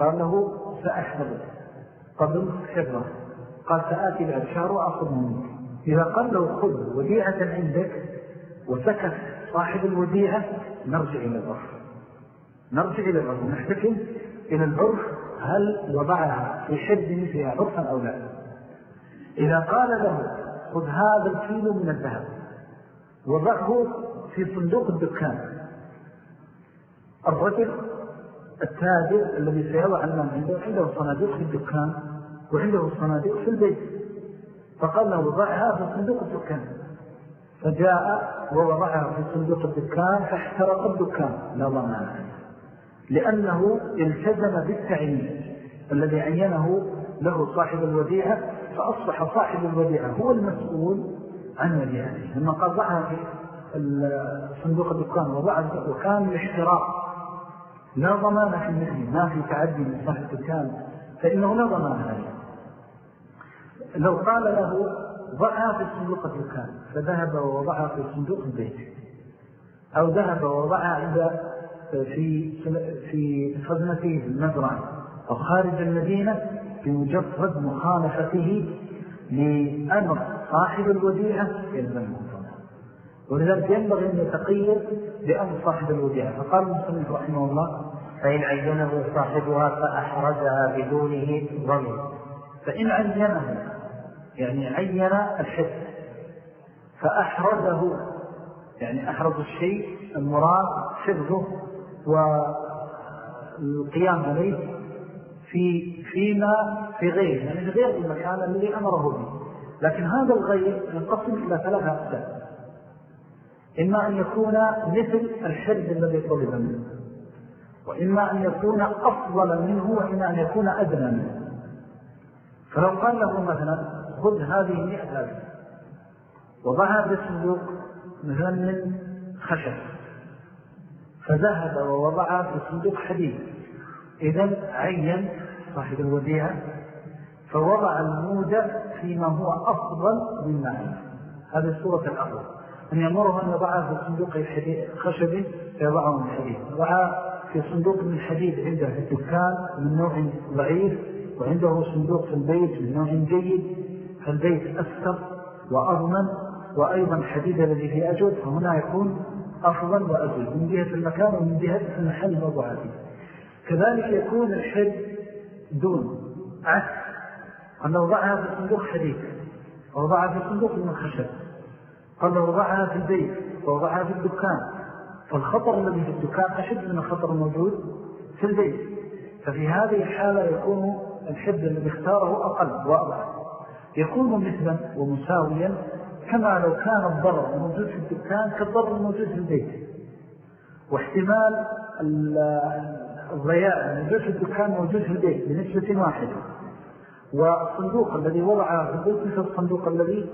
قال له سأحفظه قبل حفظه قال سآتي شهر وأخذ منك. إذا قال له خذ وديعة عندك وسكت صاحب الوديعة نرجع إلى العرف. نرجع إلى العرف. نحتكم إلى العرف هل وضعها في حد مثلها عرفا أو لا؟ إذا قال له خذ هذا الكيلو من الذهب وضعه في صندوق الدكان. الرجل التاجر الذي سيضع المال عنده عنده صناديق في الدكان وعنده صناديق في البيت. فقال له ضعها في صندوق الدكان. فجاء ووضعها في صندوق الدكان فاحترق الدكان. لا ضمان لأنه التزم بالتعيين. الذي عينه له صاحب الوديعة فأصبح صاحب الوديعة هو المسؤول عن وديعته. لما قال ضعها في صندوق الدكان وضعها وكان الاحتراق لا ضمان في مثله ما في تعدي من صاحب الدكان فإنه لا ضمان عليه. لو قال له ضعها في صندوق الدكان فذهب ووضعها في صندوق البيت أو ذهب ووضعها عند في في خزنته المزرعة أو خارج المدينة بمجرد مخالفته لأمر صاحب الوديعة يلزمه ولذلك ينبغي أن يتقيد بأمر صاحب الوديعة. فقال المسلم رحمه الله فإن عينه صاحبها فأحرزها بدونه ضمن فإن عينه يعني عين الحد فأحرزه يعني أحرز الشيء المراد حفظه والقيام عليه في فيما في غير يعني في غير المكان الذي أمره به. لكن هذا الغير ينقسم إلى ثلاثة أقسام. إما أن يكون مثل الحد الذي طلب منه وإما أن يكون أفضل منه وإما أن يكون أدنى منه. فلو قال له مثلا خذ هذه مئة ألف وضعها في الصندوق مثلا من خشب. فذهب ووضعها في صندوق حديد. إذن عين صاحب الوديعة. فوضع المودع فيما هو أفضل مما عين. هذه الصورة الأفضل أن يمره أن يضعها في صندوق خشب فيضعه من حديد. وضعها في صندوق من حديد عنده في الدكان من نوع ضعيف وعنده صندوق في البيت من نوع جيد. فالبيت أسكر وأضمن وأيضا حديد الذي فيه أجود فهنا يكون أفضل وأجود. من جهة المكان ومن جهة المحل وضعاته كذلك يكون الحد دون عكس. أن وضعها في صندوق حديد ووضعها في صندوق من الخشب قال وضعها في البيت ووضعها في الدكان. فالخطر الذي في الدكان أشد من الخطر الموجود في البيت. ففي هذه الحالة يكون الحد الذي اختاره أقل وأضعف يكون مثلا ومساويا كما لو كان الضرر موجود في الدكان كالضرر الموجود في البيت. واحتمال الضياء الموجود في الدكان موجود في البيت بنسبة واحدة. والصندوق الذي وضعه في البيت مثل الصندوق الذي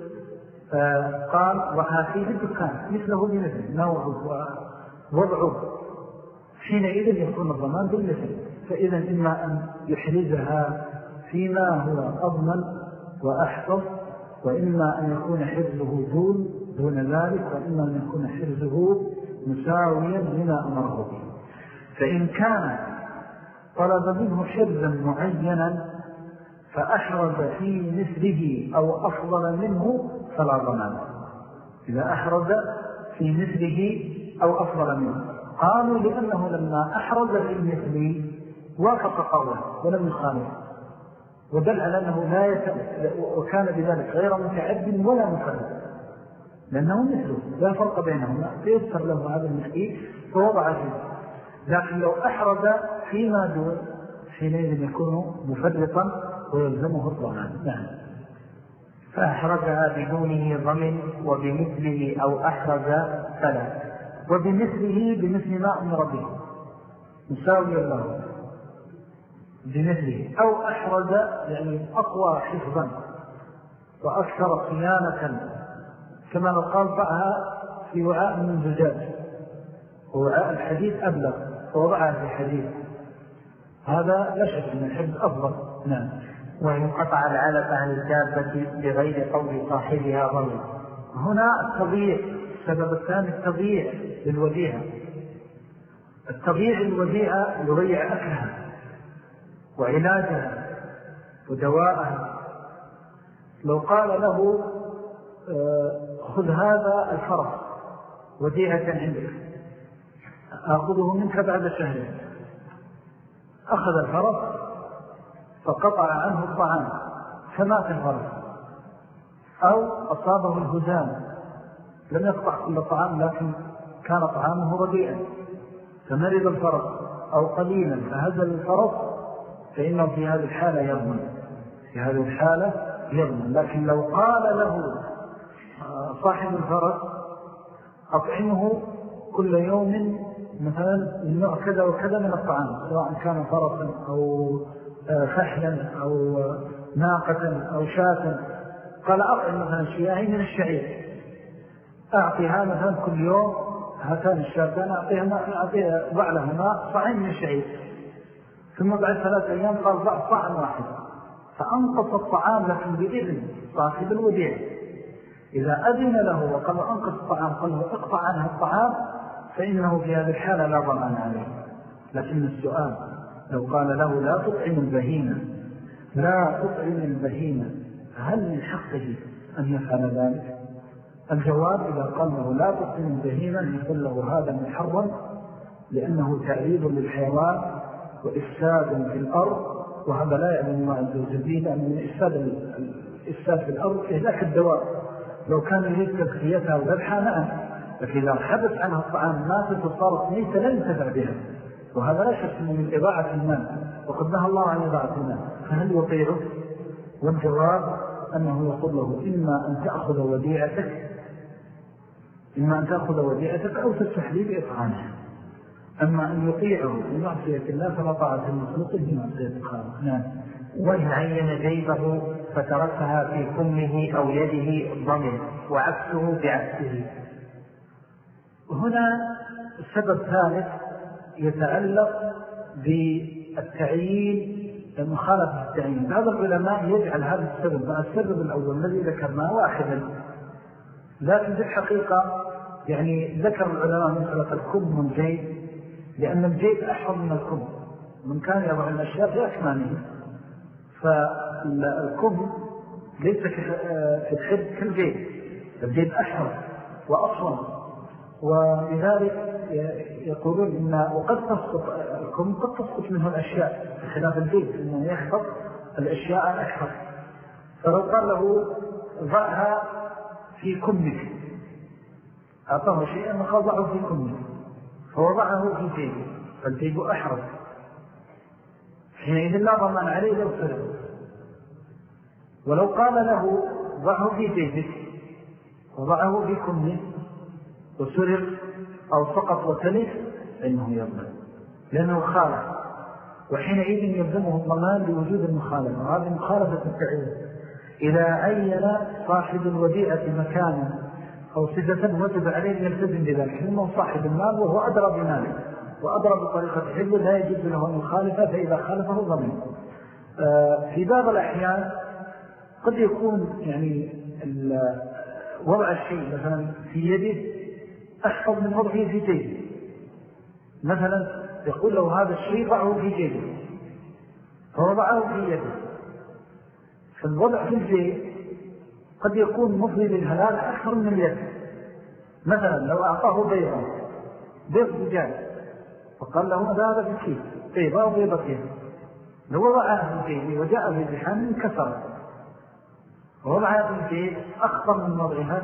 قال وها فيه الدكان مثله بمثل نوعه ووضعه. حينئذ يكون الضمان بالمثل فإذا إما أن يحرزها فيما هو أضمن وأحفظ وإما أن يكون حرزه دون دون ذلك وإما أن يكون حرزه مساويا لما أمره به. فإن كان طلب منه حرزا معينا فأحرز في مثله أو أفضل منه فلا ضمان إذا أحرز في مثله أو أفضل منه. قالوا لأنه لما أحرز في المثل وافق قوله ولم يخالف. ودل على أنه لا يتأل وكان بذلك غير متعد ولا مخالف. لأنه مثله لا فرق بينهما. فيذكر له هذا المثلي فوضع فيه. لكن لو أحرز فيما دون حينئذ يكون مفرطا ويلزمه الضمان. نعم. فأحرزها بدونه ضمن وبمثله أو أحرز فلا وبمثله بمثل ما أمر به. مساويا له بمثله. أو أحرز يعني أقوى حفظا. وأكثر صيانة كما لو قال ضعها في وعاء من زجاج. ووعاء الحديث أبلغ. فوضعها في حديث. هذا لا شك أن الحفظ أفضل. نعم. وإن قطع العلف عن الدابة بغير قول صاحبها ظن هنا التضييع السبب الثاني التضييع للوديعة. التضييع الوديعة يضيع أكلها وعلاجها ودواءها. لو قال له آه، خذ هذا الفرس وديعة عندك. أخذه منك بعد شهر. أخذ الفرس فقطع عنه الطعام فمات الفرس أو أصابه الهزام. لم يقطع كل الطعام لكن كان طعامه رديئا. فمرض الفرس أو قليلا فهزل الفرس فإنه في هذه الحالة يضمن. في هذه الحالة يضمن. لكن لو قال له آه، صاحب الفرس أطعمه كل يوم مثلا النوع كذا وكذا من الطعام سواء كان فرسا أو فحلا أو ناقة أو شاة. قال أطعم مثلا شياهي من الشعير. أعطيها مثلا كل يوم هاتان الشاتان أعطيها ضع لهما صعين من الشعير. ثم بعد ثلاث أيام قال ضع صاعا واحد. فأنقص الطعام لكن بإذن صاحب الوديع. إذا أذن له وقال أنقص الطعام قال له اقطع عنها الطعام فإنه في هذه الحالة لا ضمان عليه. لكن السؤال لو قال له لا تطعم البهيمة لا تطعم البهيمة هل من حقه أن يفعل ذلك؟ الجواب إذا قال له لا تطعم البهيمة يقول له هذا محرم لأنه تعريض للحيوان وإفساد في الأرض. وهذا لا يعلم عز وجل. لأنه من إفساد, الإفساد في الأرض إهلاك الدواء. لو كان يريد تذكيتها وذبحها نعم. لكن إذا عنها الطعام ماتت وصارت ميتة لا ينتفع بها. وهذا لا شك من إضاعة المال وقد نهى الله عن إضاعة المال فهل يطيعه؟ والجواب أنه يقول له إما أن تأخذ وديعتك إما أن تأخذ وديعتك أو تستحلي بإطعامها أما أن يطيعه بمعصية الله فلا طاعة المخلوق بمعصية الخالق. نعم. وإن عين جيبه فتركها في كمه أو يده ضمن وعكسه بعكسه. وهنا السبب ثالث يتعلق بالتعيين مخالفة التعيين. بعض العلماء يجعل هذا السبب السبب الأول الذي ذكرناه واحدا لكن في الحقيقة يعني ذكر العلماء مسألة الكم والجيب لأن الجيب أحفظ من الكم. من كان يضع الأشياء في أكمانه فالكم ليس في الحب كالجيب الجيب أحفظ وأصلا ولذلك يقولون إن وقد تسقط الكم قد تسقط منه الأشياء بخلاف البيت إنه يحفظ الأشياء الأكثر فلو قال له ضعها في كمك أعطاه شيئا وقضعه في كمك فوضعه في جيبه فالجيب أحرز حينئذ لا ضمان عليه لو سلم ولو قال له ضعه في جيبك وضعه في كمه وسرق أو سقط وتلف فإنه يضمن لأنه خالف. وحينئذ يلزمه الضمان لوجود المخالفة وهذه مخالفة التعويض إذا عين صاحب الوديعة مكانا أو صفة وجب عليه يلتزم بذلك لأنه صاحب المال وهو أدرى بماله وأدرى بطريقة حفظه لا يجب له المخالفة فإذا خالفه ضمن آه، في بعض الأحيان قد يكون يعني وضع الشيء مثلا في يده أحفظ من وضعه في جيبه. مثلا يقول له هذا الشيء ضعه في جيبه. فوضعه في يده. فالوضع في الجيب قد يكون مفضي للهلال أكثر من اليد. مثلا لو أعطاه بيضا بيض دجاج فقال له هذا في الكيس بيضا وبيضتين لو وضعها في جيبه وجاء في زحام انكسر ووضعها في الجيب أخطر من وضعها.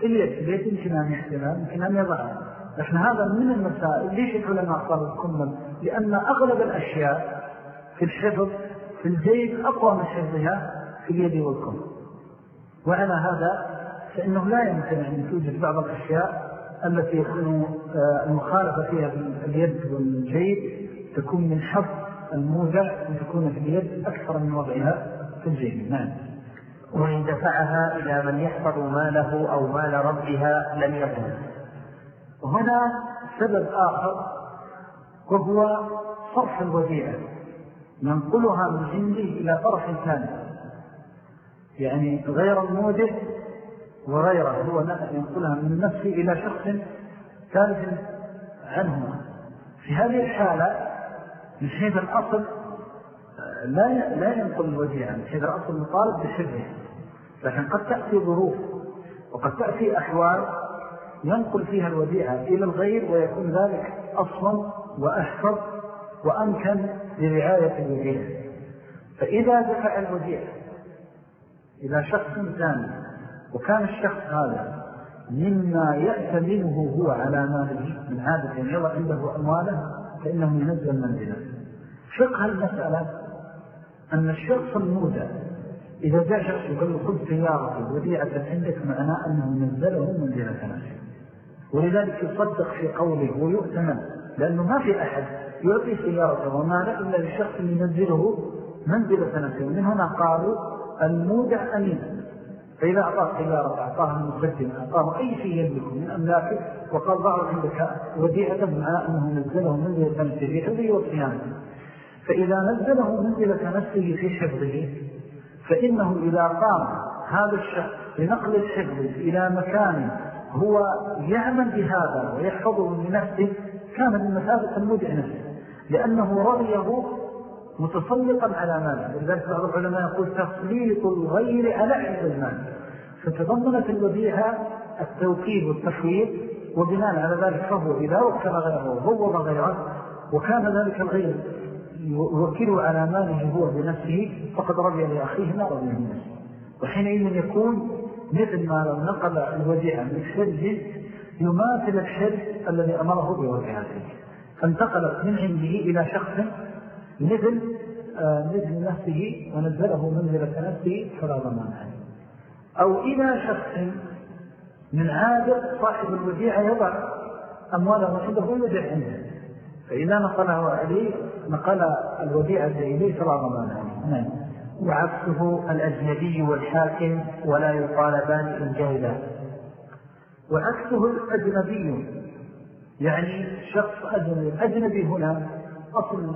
في اليد يمكن أن يحتمل يمكن أن يضعها نحن هذا من المسائل ليش العلماء قالوا الكمل لأن أغلب الأشياء في الحفظ في الجيب أقوى من حفظها في اليد والكم وعلى هذا فإنه لا يمكن أن توجد بعض الأشياء التي يكون آه، المخالفة فيها في اليد والجيب تكون من حظ الموزع أن تكون في اليد أكثر من وضعها في الجيب نعم. وإن دفعها إلى من يحفظ ماله أو مال ربها لم يكن. وهنا سبب آخر وهو صرف الوديعة. ننقلها من عنده إلى طرف ثاني. يعني غير الموجه وغيره هو ينقلها من نفسه إلى شخص ثالث عنه في هذه الحالة من حيث الأصل لا لا ينقل الوديعة من حيث الأصل مطالب بحفظه لكن قد تأتي ظروف وقد تأتي أحوال ينقل فيها الوديعة إلى الغير ويكون ذلك أصلا وأحفظ وأمكن لرعاية الوديعة. فإذا دفع الوديعة إلى شخص ثاني وكان الشخص هذا مما يأتمنه هو على ماله من عادة يضع عنده أمواله فإنه ينزل منزله. فقه المسألة أن الشخص المودع إذا جاء شخص يقول له خذ سيارة وديعة عندك معناه أنه نزله منزلة نفسه. ولذلك يصدق في قوله ويؤتمن لأنه ما في أحد يعطي سيارته وماله إلا للشخص ينزله منزلة نفسه. ومن هنا قالوا المودع أمين. فإذا أعطاه سيارة أعطاها المخدم أعطاه أي شيء يملكه من أملاكه وقال ضعوا عندك وديعة مع أنه نزله منزلة نفسه في حفظه وصيانته فإذا نزله منزلة نفسه في حفظه فإنه إذا قام هذا الشخص بنقل الحفظ إلى مكان هو يعمل بهذا ويحفظه لنفسه كان من مثابة المودع نفسه لأنه رضيه متسلطا على ماله. ولذلك بعض العلماء يقول تسليط الغير على حفظ المال. فتضمنت الوديعة التوكيد والتفويض وبناء على ذلك فهو إذا وكل غيره وفوض غيره وكان ذلك الغير يوكله على ماله هو بنفسه فقد رضي لأخيه ما رضي بنفسه. وحينئذ يكون مثل ما لو نقل الوديعة من حرز يماثل الحرز الذي أمره بوضعاته فانتقلت من عنده إلى شخص مثل آه، مثل نفسه ونزله منزلة نفسه فلا ضمان عليه أو إلى شخص من عادة صاحب الوديعة يضع أمواله عنده ويودع عنده. فإذا نقله عليه نقل الوديعة إليه فلا ضمان عليه نعم. وعكسه الأجنبي والحاكم ولا يطالبان إن جهدا وعكسه الأجنبي يعني شخص أجنبي. الأجنبي هنا أصل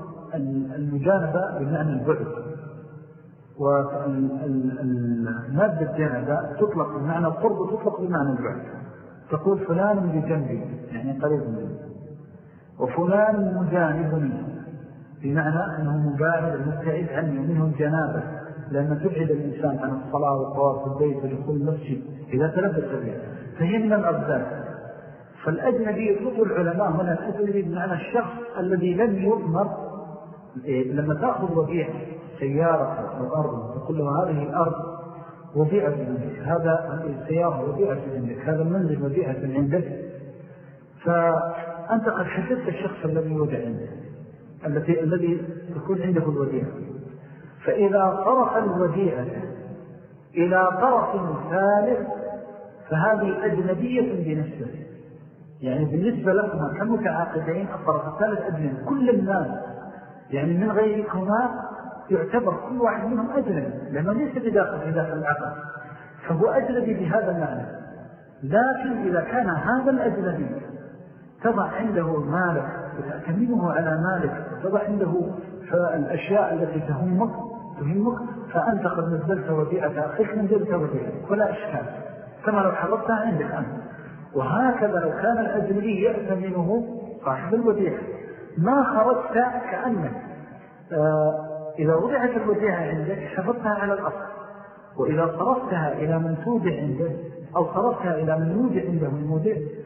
المجانبة بمعنى البعد. والمادة الجانبة تطلق بمعنى القرب وتطلق بمعنى البعد. تقول فلان بجنبي يعني قريب مني. وفلان مجانبني بمعنى أنه مباعد المبتعد عني ومنه الجنابة لأن تبعد الإنسان عن الصلاة والطواف البيت ودخول المسجد إذا تلبس بها فهي من الأبدال فالأجنبي يطلق العلماء هنا الأجنبي بمعنى الشخص الذي لم يؤمر إيه، لما تأخذ وبيع سيارة أو أرض تقول له هذه الأرض وبيعة عندك هذا السيارة وبيعة عندك هذا المنزل وبيعة عندك. فأنت قد حدثت الشخص الذي وجع عندك التي الذي تكون عنده الوديعة. فإذا طرق الوديعة إلى طرف ثالث فهذه أجنبية بنفسه. يعني بالنسبة لكم كمتعاقدين الطرف الثالث أجنبي. كل الناس يعني من غيركما يعتبر كل واحد منهم أجنبي لأنه ليس بداخل في داخل العقل. فهو أجنبي بهذا المعنى. لكن إذا كان هذا الأجنبي تضع عنده مالك وتأتمنه على مالك وتضع عنده الأشياء التي تهمك تهمك فأنت قد نزلت وديعة أخيك نزلت وديعة ولا إشكال. كما لو حضرتها عندك أنت. وهكذا لو كان الأجنبي يأتمنه صاحب الوديعة. ما خرجت كأنك آه إذا وضعت الوديعة عندك حفظتها على الأصل. وإذا صرفتها إلى من تودع عنده أو صرفتها إلى من يوجد عنده من مودع آه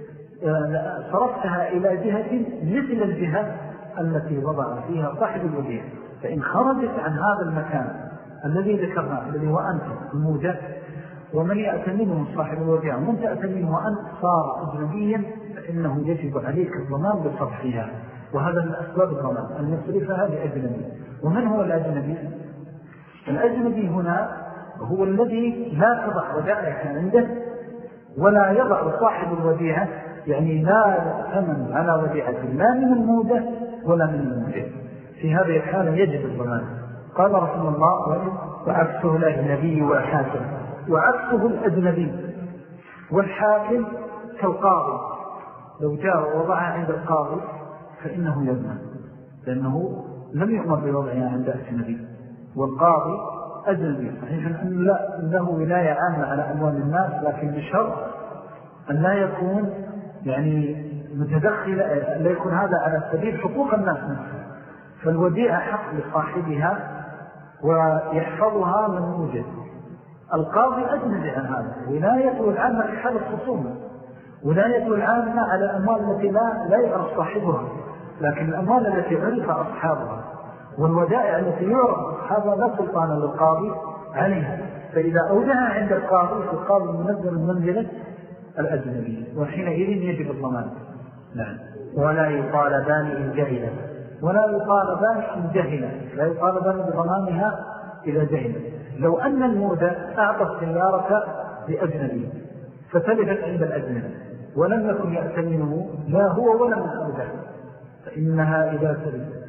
صرفتها إلى جهة مثل الجهة التي وضع فيها صاحب الوديعة فإن خرجت عن هذا المكان الذي ذكرنا الذي هو أنت الموجة ومن يأتمنه صاحب الوديعة ومن تأتمنه وأنت صار أجنبيا فإنه يجب عليك الضمان بصرفها وهذا من أسباب الضمان أن يصرفها لأجنبي. ومن هو الأجنبي؟ الأجنبي هنا هو الذي لا تضع ودائعك عنده ولا يضع صاحب الوديعة يعني لا يأتمن على وديعة لا من المودة ولا من المودة في هذه الحالة يجب الضمان. قال رحمه الله وعكسه الأجنبي والحاكم. وعكسه الأجنبي. والحاكم كالقاضي. لو جاء ووضعها عند القاضي فإنه يضمن. لأنه لم يؤمر بوضعها عند أجنبي والقاضي أجنبي. صحيح أن لا له ولاية عامة على أموال الناس لكن بشرط أن لا يكون يعني متدخل لا يكون هذا على سبيل حقوق الناس نفسه فالوديعة حق لصاحبها ويحفظها من وجد القاضي أجنبي عن هذا. ولايته العامة في حال الخصومة. ولايته العامة على الأموال التي لا, لا يعرف صاحبها. لكن الأموال التي عرف أصحابها والودائع التي يعرف أصحابها لا سلطان للقاضي عليها. فإذا أودها عند القاضي فالقاضي منزل المنزلة الأجنبية وحينئذ يجب الضمان. نعم. ولا يطالبان إن جهلا. ولا يطالبان إن جهلا. لا يطالبان بضمانها إذا جهلا. لو أن المودة أعطى السيارة لأجنبي فتلفت عند الأجنبي. ولم يكن يأتمنه لا هو ولا من أودة فإنها إذا تلفت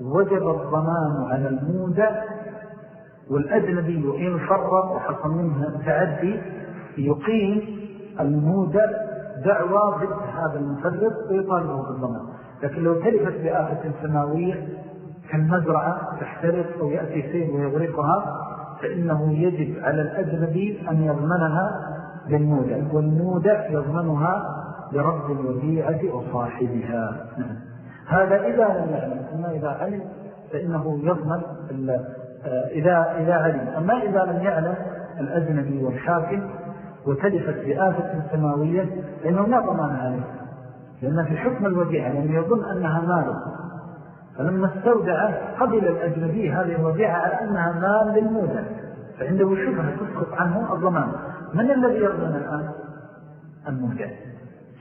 وجب الضمان على المودة والأجنبي إن فرط وحصل منها تعدي يقيم المودة دعوى ضد هذا المفرط ويطالبه بالضمان. لكن لو تلفت بآفة سماوية كالمزرعة تحترق أو يأتي سيل ويغرقها فإنه يجب على الأجنبي أن يضمنها بالمودة والمودة يضمنها لرب الوديعة وصاحبها. نعم. هذا إذا لم يعلم أما إذا علم فإنه يضمن إذا, إذا علم. أما إذا لم يعلم الأجنبي والحاكم وتلفت بآفة سماوية لأنه لا ضمان عليه. لأن في حكم الوديعة لم يظن أنها ماله فلما استودع قبل الأجنبي هذه الوديعة على أنها مال للمودة فعنده شبهة تسقط عنه الضمان. من الذي يضمن الآن؟ المودة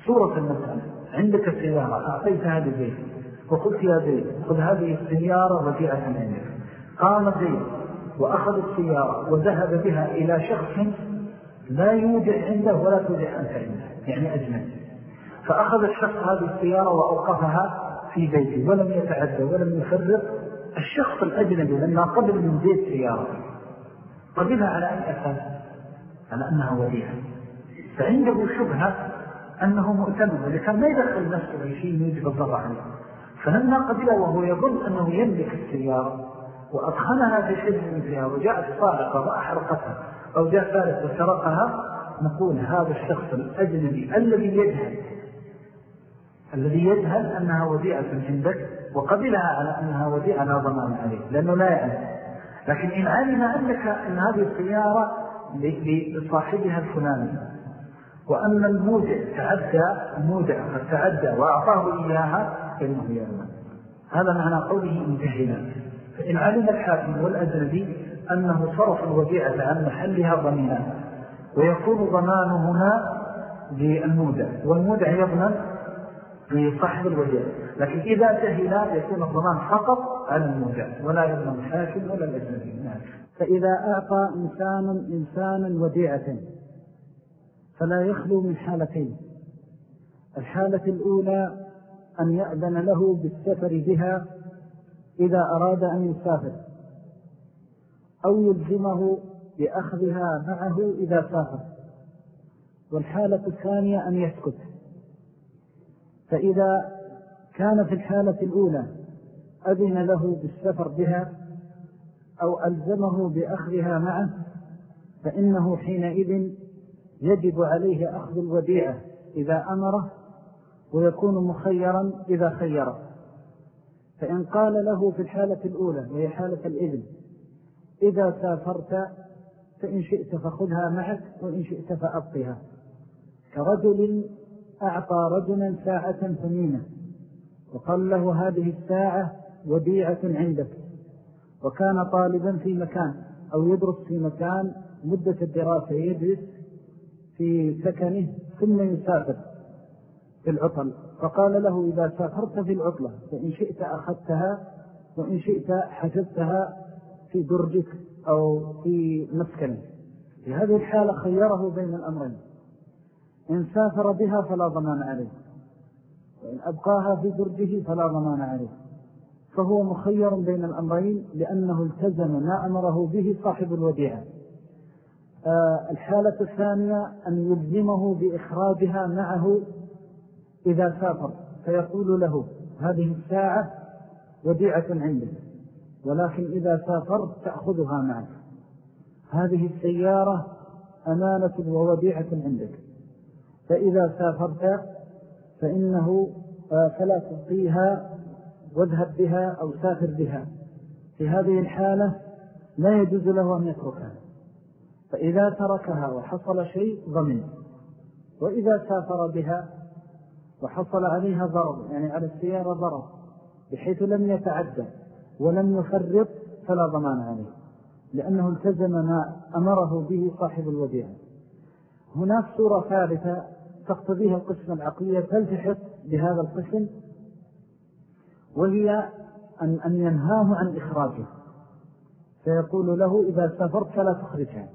سورة المسألة عندك سيارة أعطيتها لزيد وقلت يا زيد خذ هذه السيارة وديعة عندك. قام زيد وأخذ السيارة وذهب بها إلى شخص لا يوجد عنده ولا توجد أنت عنده يعني أجنبي فأخذ الشخص هذه السيارة وأوقفها في بيته ولم يتعدى ولم يفرق الشخص الأجنبي لما قبل من زيت سيارة قبلها على أي أساس على أنها وديعة. فعنده شبهة أنه مؤتمن ولكن ما يدخل نفسه في شيء يجب الضبع عليه. فلما قبل وهو يظن أنه يملك السيارة وأدخلها في من فيها وجاءت صالقة وأحرقتها. أو جاء ثالث وسرقها نقول هذا الشخص الأجنبي الذي يجهل الذي يجهل أنها وديعة عندك وقبلها على أنها وديعة لا ضمان عليه لأنه لا يعلم. لكن إن علم أنك أن هذه السيارة لصاحبها الفلاني وأن المودع تعدى المودع قد تعدى وأعطاه إياها فإنه يعلم. هذا معنى قوله إن جهلا فإن علم الحاكم والأجنبي أنه صرف الوديعة عن محلها ضمينا ويكون ضمانه هنا للمودع والمودع يضمن لصاحب الوديع لكن إذا جهلا يكون الضمان فقط على المودع ولا يضمن الحاكم ولا الأجنبي. فإذا أعطى إنسان إنسانا وديعة فلا يخلو من حالتين. الحالة الأولى أن يأذن له بالسفر بها إذا أراد أن يسافر. أو يلزمه بأخذها معه إذا سافر والحالة الثانية أن يسكت. فإذا كان في الحالة الأولى أذن له بالسفر بها أو ألزمه بأخذها معه فإنه حينئذ يجب عليه أخذ الوديعة إذا أمره ويكون مخيرا إذا خيره. فإن قال له في الحالة الأولى وهي حالة الإذن إذا سافرت فإن شئت فخذها معك وإن شئت فأبقها. كرجل أعطى رجلا ساعة ثمينة وقال له هذه الساعة وديعة عندك. وكان طالبا في مكان أو يدرس في مكان مدة الدراسة يدرس في سكنه ثم يسافر في العطل. فقال له إذا سافرت في العطلة فإن شئت أخذتها وإن شئت حفظتها في درجك أو في مسكنه في هذه الحالة خيره بين الأمرين. إن سافر بها فلا ضمان عليه. وإن أبقاها في درجه فلا ضمان عليه. فهو مخير بين الأمرين لأنه التزم ما أمره به صاحب الوديعة. آه، الحالة الثانية أن يلزمه بإخراجها معه إذا سافر. فيقول له هذه الساعة وديعة عندك ولكن إذا سافرت تأخذها معك. هذه السيارة أمانة ووديعة عندك. فإذا سافرت فإنه آه، فلا تبقيها واذهب بها أو سافر بها. في هذه الحالة لا يجوز له أن يتركها. فإذا تركها وحصل شيء ضمن. وإذا سافر بها وحصل عليها ضرر يعني على السيارة ضرر بحيث لم يتعدى. ولم يفرط فلا ضمان عليه لأنه التزم ما أمره به صاحب الوديعة. هناك صورة ثالثة تقتضيها القسم العقلية تلتحق بهذا القسم وهي أن, أن ينهاه عن إخراجه. فيقول له إذا سافرت فلا تخرجها.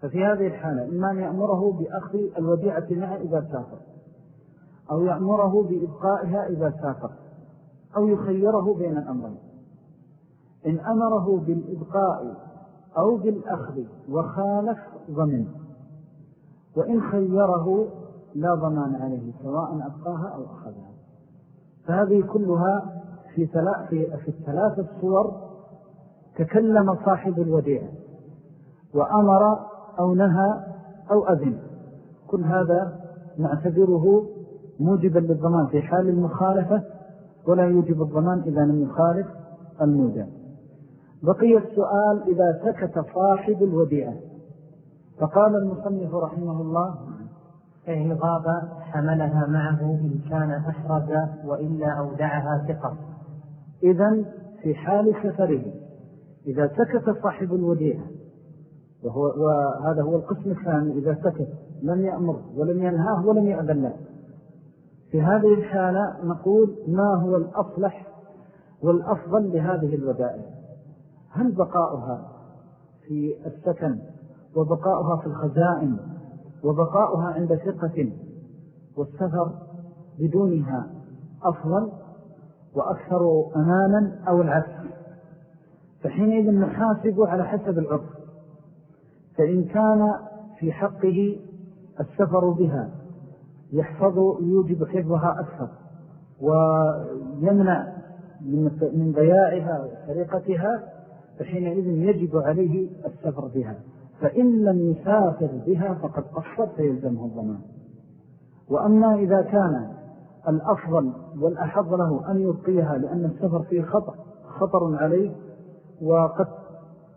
ففي هذه الحالة إما أن يأمره بأخذ الوديعة معه إذا سافر أو يأمره بإبقائها إذا سافر أو يخيره بين الأمرين. إن أمره بالإبقاء أو بالأخذ وخالف ضمن. وإن خيره لا ضمان عليه سواء أبقاها أو أخذها. فهذه كلها في, في, الثلاثة الصور تكلم صاحب الوديع وأمر أو نهى أو أذن. كل هذا نعتبره موجبا للضمان في حال المخالفة ولا يوجب الضمان إذا لم يخالف الموجب. بقي السؤال إذا سكت صاحب الوديعة. فقال المصنف رحمه الله فإن غاب حملها معه إن كان أحرز وإلا أودعها ثقة. إذن في حال سفره إذا سكت صاحب الوديعة وهو وهذا هو القسم الثاني إذا سكت لم يأمر ولم ينهاه ولم يأذن له. في هذه الحالة نقول ما هو الأصلح والأفضل لهذه الودائع؟ هل بقاؤها في السكن وبقاؤها في الخزائن وبقاؤها عند ثقة والسفر بدونها أفضل وأكثر أمانا أو العكس. فحينئذ نحاسب على حسب العرف فإن كان في حقه السفر بها يحفظ يوجب حفظها أكثر ويمنع من ضياعها وسرقتها فحينئذ يجب عليه السفر بها فإن لم يسافر بها فقد قصر فيلزمه الضمان. وأما إذا كان الأفضل والأحظ له أن يبقيها لأن السفر فيه خطر خطر عليه وقد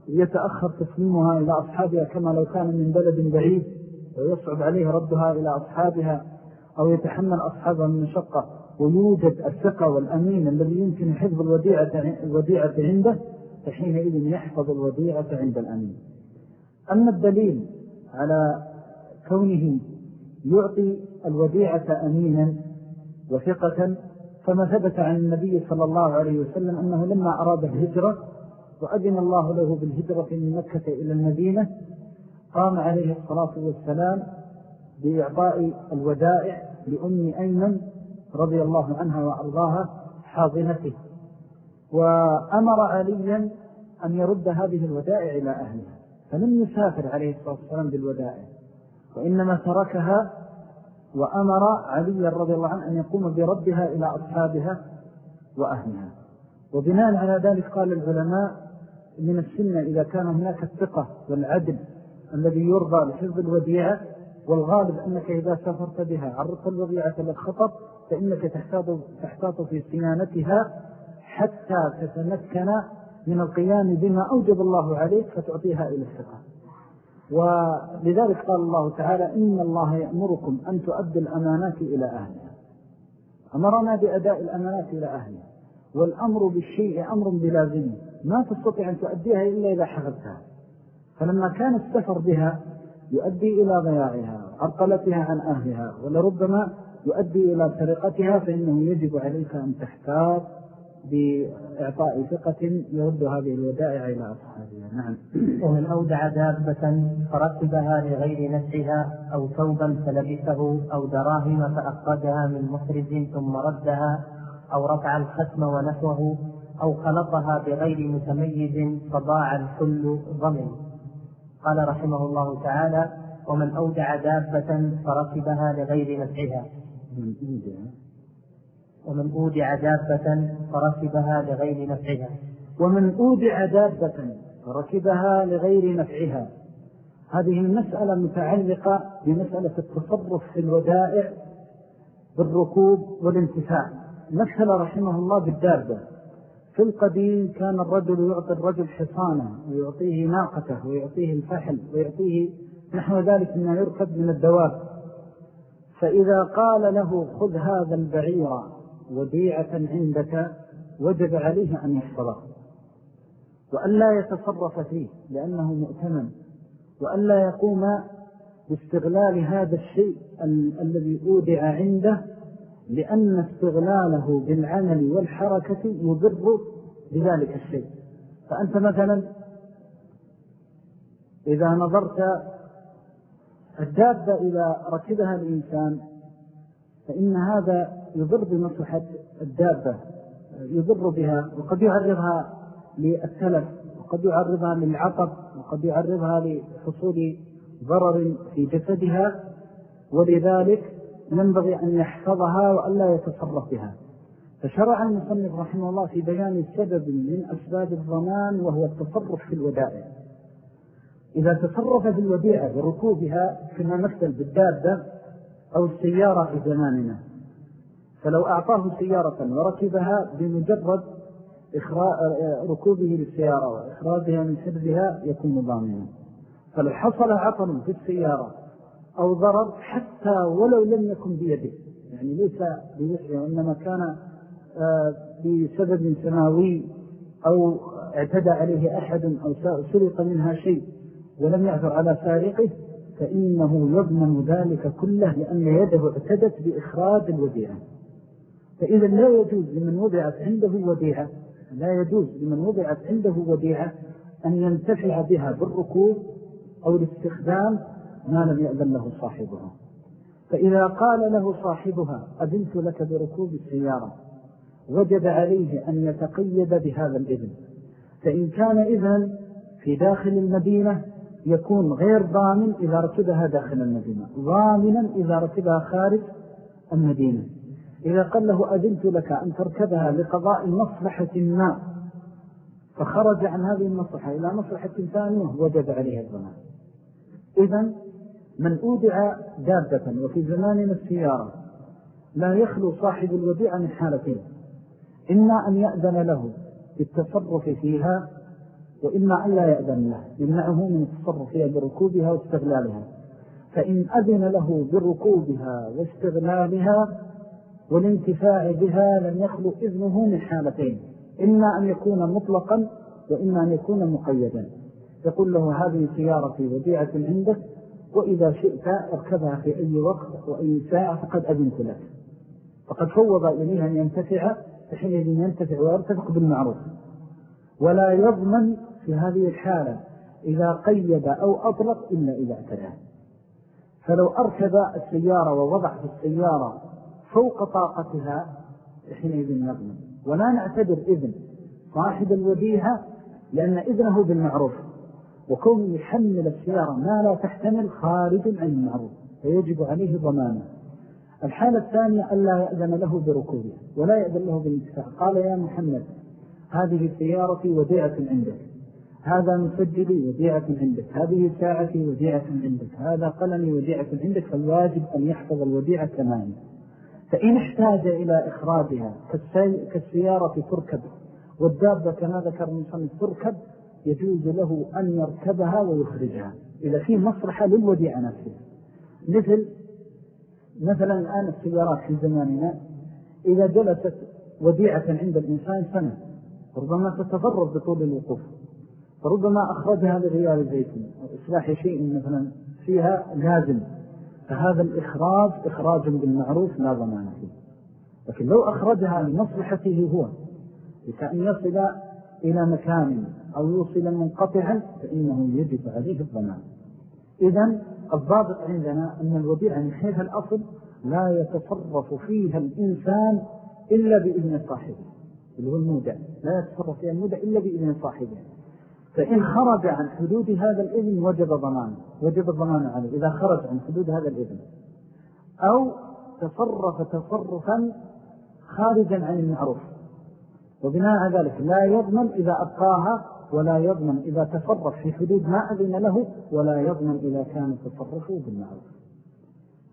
يتأخر تسليمها إلى أصحابها كما لو كان من بلد بعيد ويصعب عليه ردها إلى أصحابها أو يتحمل أصحابها من مشقة ويوجد الثقة والأمين الذي يمكن حفظ الوديعة, الوديعة عنده. فحينئذ يحفظ الوديعة عند الأمين. أما الدليل على كونه يعطي الوديعة أمينا وثقة فما ثبت عن النبي صلى الله عليه وسلم أنه لما أراد الهجرة وأذن الله له بالهجرة من مكة إلى المدينة قام عليه الصلاة والسلام بإعطاء الودائع لأم أيمن رضي الله عنها وأرضاها حاضنته. وأمر عليا أن يرد هذه الودائع إلى أهلها فلم يسافر عليه الصلاة والسلام بالودائع وإنما تركها وأمر علي رضي الله عنه أن يقوم بردها إلى أصحابها وأهلها. وبناء على ذلك قال العلماء من السنة إذا كان هناك الثقة والعدل الذي يرضى لحفظ الوديعة والغالب أنك إذا سافرت بها عرضت الوضيعة للخطر فإنك تحتاط في صيانتها حتى تتمكن من القيام بما أوجب الله عليك فتعطيها إلى الثقة. ولذلك قال الله تعالى إن الله يأمركم أن تؤدي الأمانات إلى أهلها. أمرنا بأداء الأمانات إلى أهلها. والأمر بالشيء أمر بلازمه ما تستطيع أن تؤديها إلا إذا حفظتها فلما كان السفر بها يؤدي إلى ضياعها عرقلتها عن أهلها ولربما يؤدي إلى سرقتها فإنه يجب عليك أن تحتاط بإعطاء ثقة يرد هذه الودائع إلى أصحابها. نعم. ومن أودع دابة فركبها لغير نفسها أو ثوبا فلبسه أو دراهم فأخرجها من محرز ثم ردها أو رفع الختم ونحوه أو خلطها بغير متميز فضاع الكل ضمن. قال رحمه الله تعالى ومن أودع دابة فركبها لغير نفعها. ومن أودع دابة فركبها لغير نفعها. ومن أودع دابة فركبها لغير نفعها. هذه المسألة متعلقة بمسألة التصرف في الودائع بالركوب والانتفاع. مثل رحمه الله بالدابة. في القديم كان الرجل يعطي الرجل حصانة ويعطيه ناقته ويعطيه الفحل ويعطيه نحو ذلك مما يركب من الدواب. فإذا قال له خذ هذا البعير وديعة عندك وجب عليه أن يحفظه وأن لا يتصرف فيه لأنه مؤتمن. وأن لا يقوم باستغلال هذا الشيء الذي أودع عنده لأن استغلاله بالعمل والحركة يضر بذلك الشيء. فأنت مثلا إذا نظرت الدابة إذا ركبها الإنسان فإن هذا يضر بمصلحة الدابة يضر بها وقد يعرضها للتلف وقد يعرضها للعطب وقد يعرضها لحصول ضرر في جسدها ولذلك ينبغي أن يحفظها وألا يتصرف بها. فشرع المصنف رحمه الله في بيان سبب من أسباب الضمان وهو التصرف في الودائع إذا تصرف في الوديعة بركوبها كما مثل بالدابة أو السيارة في زماننا فلو أعطاه سيارة وركبها بمجرد ركوبه للسيارة وإخراجها من حرزها يكون ضامنا فلو حصل عطل في السيارة أو ضرر حتى ولو لم يكن بيده يعني ليس بوحده وإنما كان آه، بسبب سماوي أو اعتدى عليه أحد أو سرق منها شيء ولم يعثر على سارقه فإنه يضمن ذلك كله لأن يده اعتدت بإخراج الوديعة. فإذا لا يجوز لمن وضعت عنده وديعة لا يجوز لمن وضعت عنده وديعة أن ينتفع بها بالركوب أو الاستخدام ما لم يأذن له صاحبها. فإذا قال له صاحبها أذنت لك بركوب السيارة؟ وجب عليه أن يتقيد بهذا الإذن. فإن كان إذن في داخل المدينة يكون غير ضامن إذا ركبها داخل المدينة ضامنا إذا ركبها خارج المدينة. إذا قال له أذنت لك أن تركبها لقضاء مصلحة ما؟ فخرج عن هذه المصلحة إلى مصلحة ثانية وجب عليها الضمان إذن من أودع دابة وفي زماننا السيارة لا يخلو صاحب الوديعة من حالتين إما أن يأذن له بالتصرف فيها وإما أن لا يأذن له يمنعه من التصرف فيها بركوبها واستغلالها. فإن أذن له بركوبها واستغلالها والانتفاع بها لم يخلو إذنه من حالتين إما أن يكون مطلقا وإما أن يكون مقيدا. يقول له هذه سيارتي وديعة عندك وإذا شئت اركبها في أي وقت وأي ساعة فقد أذنت لك. فقد فوض إليها أن ينتفع فحينئذ ينتفع ويرتفق بالمعروف. ولا يضمن في هذه الحالة إذا قيد أو أطلق إلا إذا اعتدى. فلو أركب السيارة ووضع في السيارة فوق طاقتها حينئذ يضمن ولا نعتبر إذن صاحب الوديعة لأن إذنه بالمعروف. وكون يحمل السيارة ما لا تحتمل خارج عن المعروف فيجب عليه ضمانة. الحالة الثانية ألا يأذن له بركوبها ولا يأذن له بالانتفاع. قال يا محمد هذه سيارتي وديعة عندك. هذا مسجلي وديعة عندك. هذه ساعتي وديعة عندك. هذا قلمي وديعة عندك. فالواجب أن يحفظ الوديعة تماما. فإن احتاج إلى إخراجها كالسيارة تركب والدابة كما ذكر المصنف تركب يجوز له أن يركبها ويخرجها. إذا فيه مصلحة للوديعة نفسها. مثل مثلا الآن السيارات في زماننا إذا جلست وديعة عند الإنسان سنة ربما تتضرر بطول الوقوف. فربما أخرجها لغيار زيت وإصلاح شيء مثلا فيها لازم فهذا الإخراج إخراج بالمعروف لا ضمان فيه. لكن لو أخرجها لمصلحته هو لكأن يصل إلى مكان أو يوصل منقطعا فإنه يجب عليه الضمان. إذن الضابط عندنا أن الوديعة من حيث الأصل لا يتصرف فيها الإنسان إلا بإذن صاحبه اللي هو المودع. لا يتصرف فيها المودع إلا بإذن صاحبه. فإن خرج عن حدود هذا الإذن وجب ضمان. وجب الضمان عليه. إذا خرج عن حدود هذا الإذن. أو تصرف تصرفا خارجا عن المعروف. وبناء على ذلك لا يضمن إذا أبقاها ولا يضمن إذا تصرف في حدود ما أذن له ولا يضمن إذا كان تصرفه بالمعروف.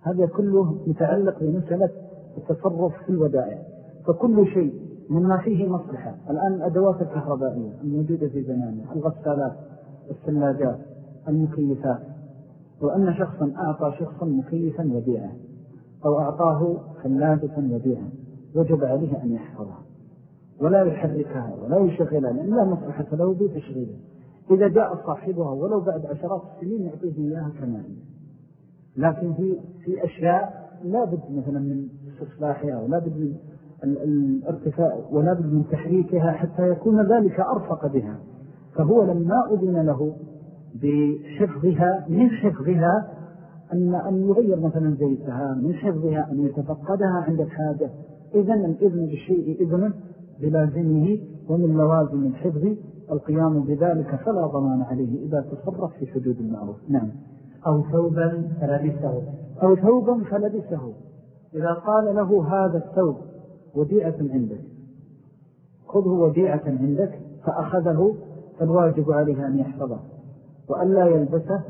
هذا كله متعلق بمسألة التصرف في الودائع. فكل شيء مما فيه مصلحة. الآن الأدوات الكهربائية الموجودة في زماننا الغسالات السلاجات المكيفات. وأن شخصا أعطى شخصا مكيفا وديعا أو أعطاه ثلاجة وديعا وجب عليه أن يحفظها. ولا يحركها ولا يشغلها لأن لا مصلحة له بتشغيلها إذا جاء صاحبها ولو بعد عشرات السنين يعطيه إياها كما هي لكن في, في أشياء لا بد مثلا من استصلاحها ولا بد من الارتفاع ولا بد من تحريكها حتى يكون ذلك أرفق بها. فهو لما أذن له بحفظها من حفظها أن, أن يغير مثلا زيتها من حفظها أن يتفقدها عند الحاجة إذن الإذن بالشيء إذن بلازمه ومن لوازم الحفظ القيام بذلك فلا ضمان عليه إذا تصرف في حدود المعروف. نعم. أو ثوبا فلبسه. أو ثوبا فلبسه. إذا قال له هذا الثوب وديعة عندك. خذه وديعة عندك فأخذه فالواجب عليه أن يحفظه. وأن لا يلبسه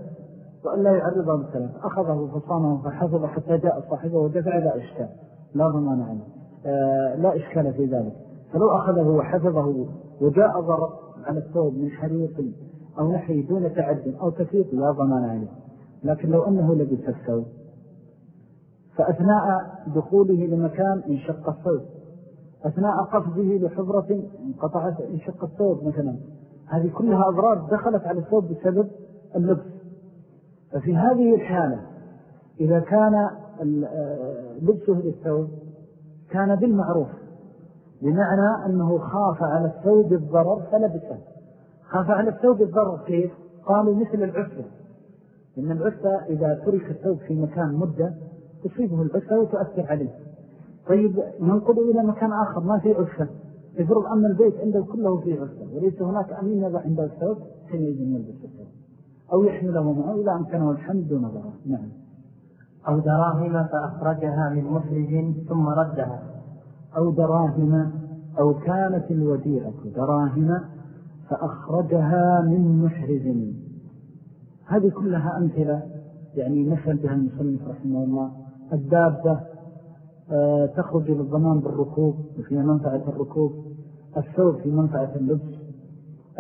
وأن لا يعرضه بالسلام أخذه فصانه فحفظه حتى جاء صاحبه ودفع لا إشكال. لا ضمان عنه آه لا إشكال في ذلك. فلو أخذه وحفظه وجاء ضرر على الثوب من حريق أو نحي دون تعد أو تفيق لا ضمان عليه. لكن لو أنه لبس الثوب فأثناء دخوله لمكان انشق الثوب أثناء قفزه لحضرة انقطعت انشق الثوب مثلا. هذه كلها أضرار دخلت على الثوب بسبب اللبس. ففي هذه الحالة إذا كان آه، لبسه للثوب كان بالمعروف بمعنى أنه خاف على الثوب الضرر فلبسه. خاف على الثوب الضرر كيف؟ قالوا مثل العفة إن العفة إذا ترك الثوب في مكان مدة تصيبه العفة وتؤثر عليه. طيب ننقل إلى مكان آخر ما فيه عفة يفرض أن البيت عنده كله فيه عفة وليس هناك أمين يضع عنده الثوب حينئذ يلبس الثوب أو يحمله معه إذا أمكنه الحمد دون ضرر. نعم. أو دراهم فأخرجها من مخرج ثم ردها. أو دراهم أو كانت الوديعة دراهم فأخرجها من محرز هذه كلها أمثلة يعني مثل بها المصنف رحمه الله. الدابة آه، تخرج للضمان بالركوب وفي منفعة الركوب الثوب في منفعة اللبس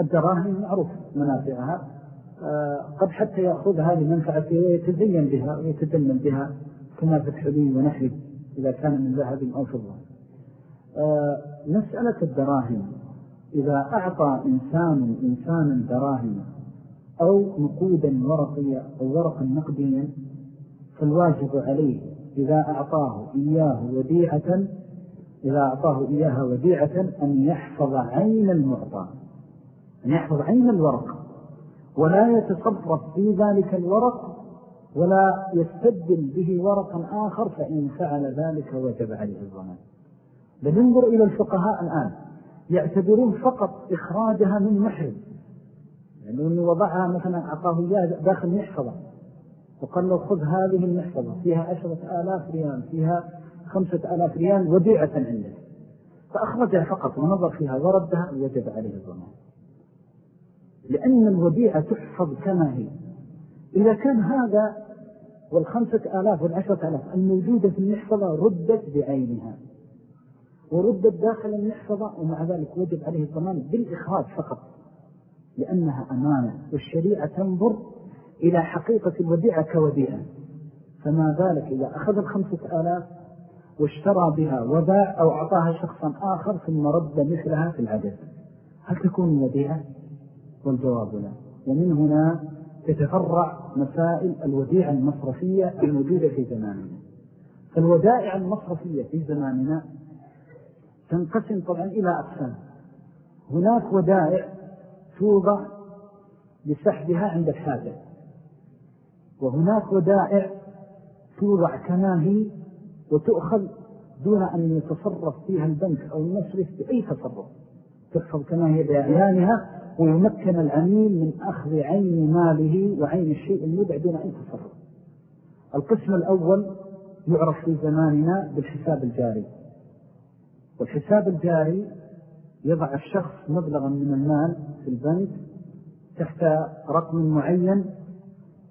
الدراهم معروف منافعها آه، قد حتى يأخذها لمنفعته ويتزين بها ويتدلل بها كما في الحلي ونحله إذا كان من ذهب أو فضة. آه، مسألة الدراهم إذا أعطى إنسان إنسانا دراهم أو نقودا ورقية أو ورقا نقديا فالواجب عليه إذا أعطاه إياه وديعة إذا أعطاه إياها وديعة أن يحفظ عين المعطى أن يحفظ عين الورق. ولا يتصرف في ذلك الورق ولا يستبدل به ورقا آخر فإن فعل ذلك وجب عليه الضمان بل انظر إلى الفقهاء الآن يعتبرون فقط إخراجها من محرم. لأنه يعني وضعها مثلا أعطاه إياه داخل محفظة. وقال له خذ هذه المحفظة فيها عشرة آلاف ريال فيها خمسة آلاف ريال وديعة عندك فأخرجها فقط ونظر فيها وردها وجب عليه الضمان لأن الوديعة تحفظ كما هي. إذا كان هذا والخمسة آلاف والعشرة آلاف الموجودة في المحفظة ردت بعينها. وردت داخل المحفظة ومع ذلك وجب عليه الضمان بالإخراج فقط لأنها أمانة والشريعة تنظر إلى حقيقة الوديعة كوديعة. فما ذلك إذا أخذ الخمسة آلاف واشترى بها وباع أو أعطاها شخصا آخر ثم رد مثلها في العدد. هل تكون وديعة؟ والجواب لا. ومن هنا تتفرع مسائل الوديعة المصرفية الموجودة في زماننا. فالودائع المصرفية في زماننا تنقسم طبعا إلى أقسام. هناك ودائع توضع لسحبها عند الحاجة. وهناك ودائع توضع كما هي وتؤخذ دون أن يتصرف فيها البنك أو المصرف بأي تصرف. تحفظ كما هي بأعيانها ويمكن العميل من أخذ عين ماله وعين الشيء المدع دون أي تصرف القسم الأول يعرف في زماننا بالحساب الجاري. والحساب الجاري يضع الشخص مبلغا من المال في البنك تحت رقم معين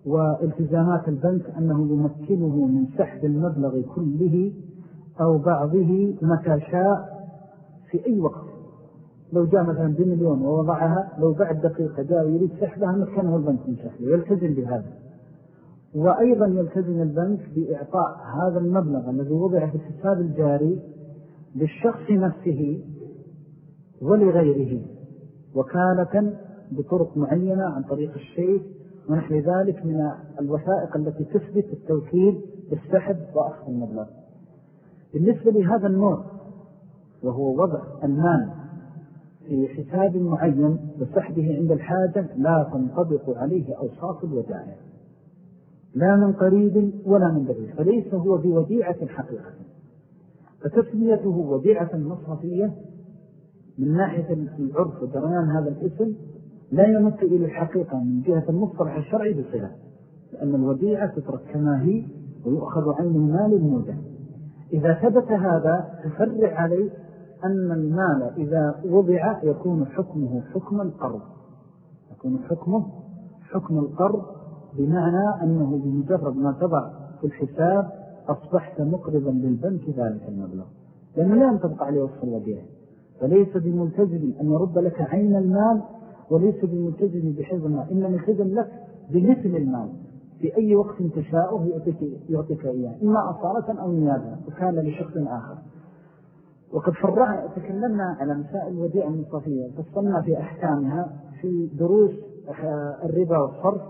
والتزامات البنك أنه يمكنه من سحب المبلغ كله أو بعضه متى شاء في أي وقت. لو جاء مثلا بمليون ووضعها لو بعد دقيقة جاء يريد سحبها مكنه البنك من سحبه يلتزم بهذا. وأيضا يلتزم البنك بإعطاء هذا المبلغ الذي وضع في الحساب الجاري للشخص نفسه ولغيره وكالة بطرق معينة عن طريق الشيء ونحن ذلك من الوثائق التي تثبت التوكيل بالسحب وأخذ المبلغ بالنسبة لهذا النوع وهو وضع المال في حساب معين وسحبه عند الحاجة لا تنطبق عليه أوصاف الودائع. لا من قريب ولا من بعيد فليس هو بوديعة حقيقة. فتسميته وديعة مصرفية من ناحية العرف ودريان هذا الاسم لا يمت إلى الحقيقة من جهة المصطلح الشرعي بصلة لأن الوديعة تترك كما هي ويؤخذ عين المال المودع إذا ثبت هذا تفرع عليه أن المال إذا وضع يكون حكمه حكم القرض. يكون حكمه حكم القرض بمعنى أنه بمجرد ما تضع في الحساب أصبحت مقرضا للبنك ذلك المبلغ. لأنه لا ينطبق عليه وصف الوديعة. فليس بملتزم أن يرد لك عين المال وليس بملتزم المال إنما ملتزم لك بمثل المال في أي وقت تشاءه يعطيك, إياه إما أصالة أو نيابة وكان لشخص آخر. وقد فرعنا تكلمنا على مسائل الوديعة المصافية فصلنا في أحكامها في دروس الربا والصرف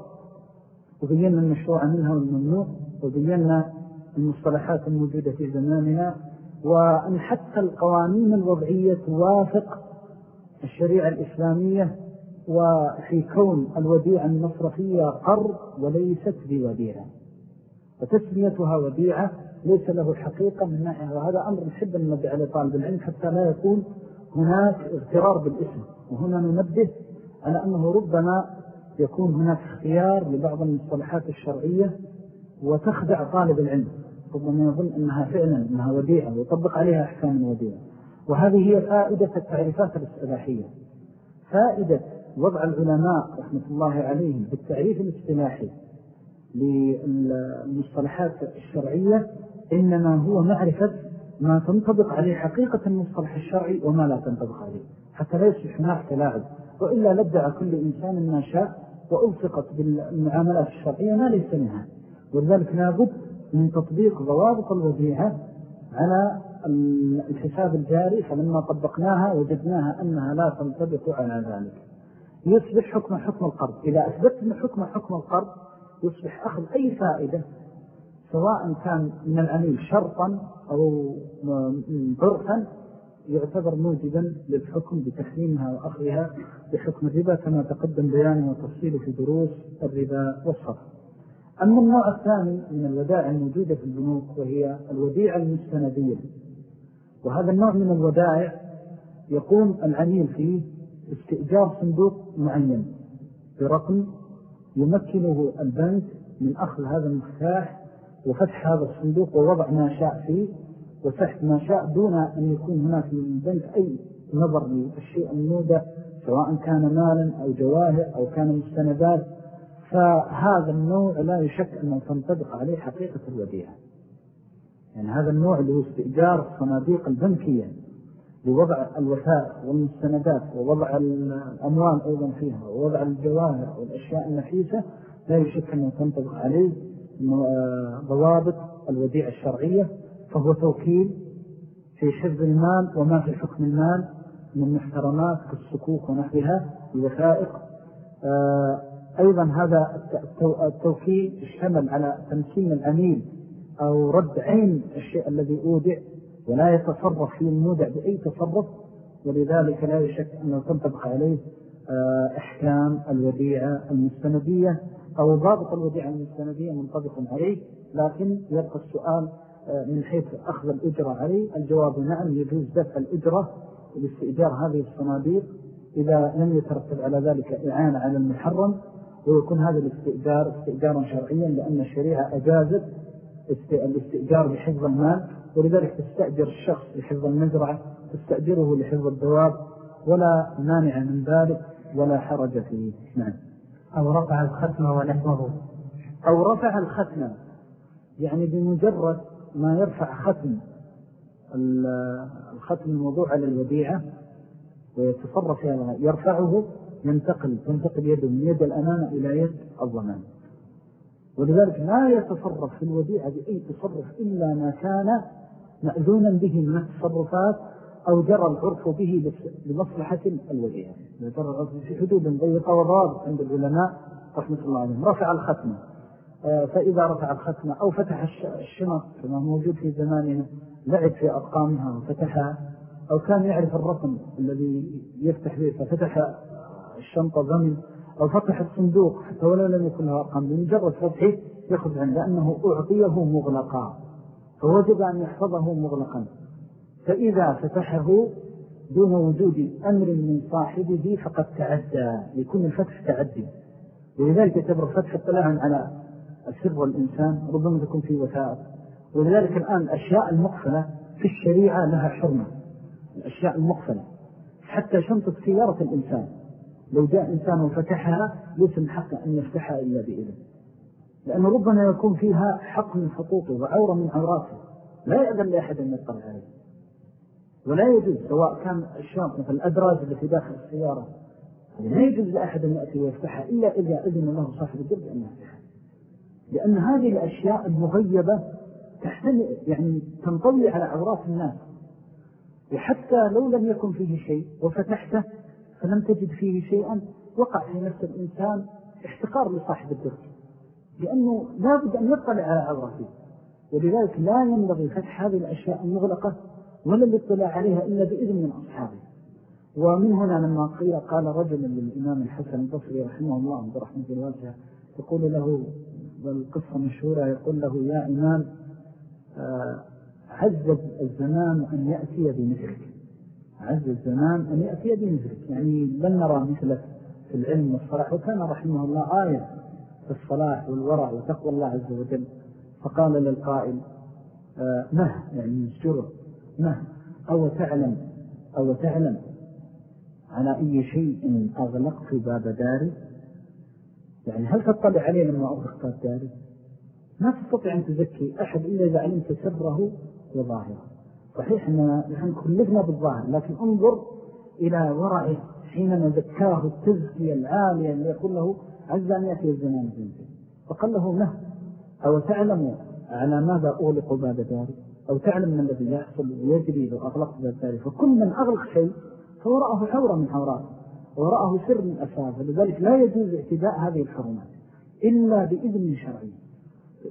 وبينا المشروع منها والممنوع وبينا المصطلحات الموجودة في زماننا وأن حتى القوانين الوضعية توافق الشريعة الإسلامية وفي كون الوديعة المصرفية قرض وليست بوديعة. وتسميتها وديعة ليس له الحقيقة من ناحية وهذا أمر نحب أن نبدأ على طالب العلم حتى لا يكون هناك اغترار بالاسم. وهنا ننبه على أنه ربما يكون هناك اختيار لبعض المصطلحات الشرعية وتخدع طالب العلم. ربما يظن أنها فعلا أنها وديعة ويطبق عليها أحكام الوديعة وهذه هي فائدة التعريفات الإصطلاحية. فائدة وضع العلماء رحمة الله عليهم بالتعريف الاصطلاحي للمصطلحات الشرعية إنما هو معرفة ما تنطبق عليه حقيقة المصطلح الشرعي وما لا تنطبق عليه. حتى لا يصبح هناك تلاعب وإلا لدع كل إنسان ما شاء وألصقت بالمعاملات الشرعية ما ليس منها. ولذلك لابد من تطبيق ضوابط الوديعة على الحساب الجاري فلما طبقناها وجدناها أنها لا تنطبق على ذلك. يصبح حكم حكم القرض. إذا أثبتنا حكم حكم القرض يصبح أخذ أي فائدة سواء كان من العميل شرطا أو عرفا يعتبر موجبا للحكم بتحريمها وأخذها بحكم الربا كما تقدم بيانه وتفصيله في دروس الربا والصرف. أما النوع الثاني من الودائع الموجودة في البنوك وهي الوديعة المستندية. وهذا النوع من الودائع يقوم العميل فيه استئجار صندوق معين برقم يمكنه البنك من أخذ هذا المفتاح وفتح هذا الصندوق ووضع ما شاء فيه وسحب ما شاء دون أن يكون هناك من البنك أي نظر للشيء المودة سواء كان مالا أو جواهر أو كان مستندات. فهذا النوع لا يشك أنه تنطبق عليه حقيقة الوديعة. يعني هذا النوع اللي هو استئجار الصناديق البنكية. لوضع الوثائق والمستندات ووضع الأموال أيضا فيها ووضع الجواهر والأشياء النفيسة لا يشك أنه تنطبق عليه ضوابط الوديعة الشرعية فهو توكيل في حفظ المال وما في حكم المال من محترمات كالسكوك ونحوها الوثائق. آه، أيضا هذا التوكيل اشتمل على تمكين العميل أو رد عين الشيء الذي أودع ولا يتصرف في المودع بأي تصرف ولذلك لا يشك أنه تنطبق عليه آه، إحكام الوديعة المستندية أو ضابط الوديعة المستندية منطبق عليه. لكن يبقى السؤال آه، من حيث أخذ الأجرة عليه الجواب نعم يجوز دفع الأجرة لاستئجار هذه الصناديق إذا لم يترتب على ذلك إعانة على المحرم ويكون هذا الاستئجار استئجارا شرعيا لأن الشريعة أجازت الاستئجار لحفظ المال. ولذلك تستأجر الشخص لحفظ المزرعة تستأجره لحفظ الدواب ولا مانع من ذلك ولا حرج فيه. نعم. أو رفع الختم ونحوه. أو رفع الختم يعني بمجرد ما يرفع ختم الختم الموضوع على الوديعة ويتصرف يرفعه ينتقل تنتقل يده من يد الأمانة إلى يد الضمان. ولذلك لا يتصرف في الوديعة بأي تصرف إلا ما كان مأذونا به من التصرفات أو جرى العرف به لمصلحة الوديعة جرى العرف في حدود ضيقة وضابط عند العلماء رحمة الله عليهم. رفع الختمة آه، فإذا رفع الختمة أو فتح الشنط كما موجود في زماننا لعب في أرقامها وفتحها أو كان يعرف الرقم الذي يفتح به ففتح الشنطة ضمن أو فتح الصندوق حتى ولو لم يكن له أرقام. بمجرد فتحه يخذ عنه لأنه أعطيه مغلقا. فوجب أن يحفظه مغلقا. فإذا فتحه دون وجود أمر من صاحبه فقد تعدى يكون الفتح تعدي. ولذلك يعتبر فتح اطلاعا على السر الإنسان ربما تكون في وثائق. ولذلك الآن الأشياء المقفلة في الشريعة لها حرمة. الأشياء المقفلة. حتى شنطة سيارة الإنسان. لو جاء إنسان وفتحها ليس من حقه أن يفتحها إلا بإذن لأنه ربما يكون فيها حق من حقوقه وعورة من عوراته. لا يأذن لأحد أن يطلع عليه ولا يجوز سواء كان الشنط مثل الأدراج التي داخل السيارة. لا يجوز لأحد أن يأتي ويفتحها إلا إذا أذن له صاحب الجرد أن يفتحها. لأن هذه الأشياء المغيبة تحتمل يعني تنطوي على عورات الناس. وحتى لو لم يكن فيه شيء وفتحته فلم تجد فيه شيئا وقع في نفس الإنسان احتقار لصاحب الدرس لأنه لا بد أن يطلع على عورته ولذلك لا ينبغي فتح هذه الأشياء المغلقة ولا الاطلاع عليها إلا بإذن من أصحابه. ومن هنا لما قيل قال رجل للإمام الحسن البصري رحمه الله برحمة الواسعة يقول له والقصة مشهورة يقول له يا إمام آه، عزب الزمان أن يأتي بمثلك. عز الزمان أن يأتي بمثلك. يعني لن نرى مثلك في العلم والصلاح. وكان رحمه الله آية الصلاح والورع وتقوى الله عز وجل. فقال للقائل آه مه. يعني يسجره مه. أو تعلم. أو تعلم. على أي شيء أغلقت باب داري؟ يعني هل تطلع عليه لما أغلق باب داري؟ ما تستطيع أن تزكي أحد إلا إذا علمت سره وظاهره. صحيح أننا نحن كلفنا بالظاهر لكن انظر إلى ورعه حينما ذكاه التزكية العالية اللي يقول له عز أن يأتي الزمان بنته فقال له نه أو تعلم على ماذا أغلق باب داري؟ أو تعلم من الذي يحصل ويجري لو أغلق باب داري؟ فكل من أغلق شيء فوراءه حورة من حوراته وراءه سر من أساس لذلك لا يجوز اعتداء هذه الحرمات إلا بإذن شرعي.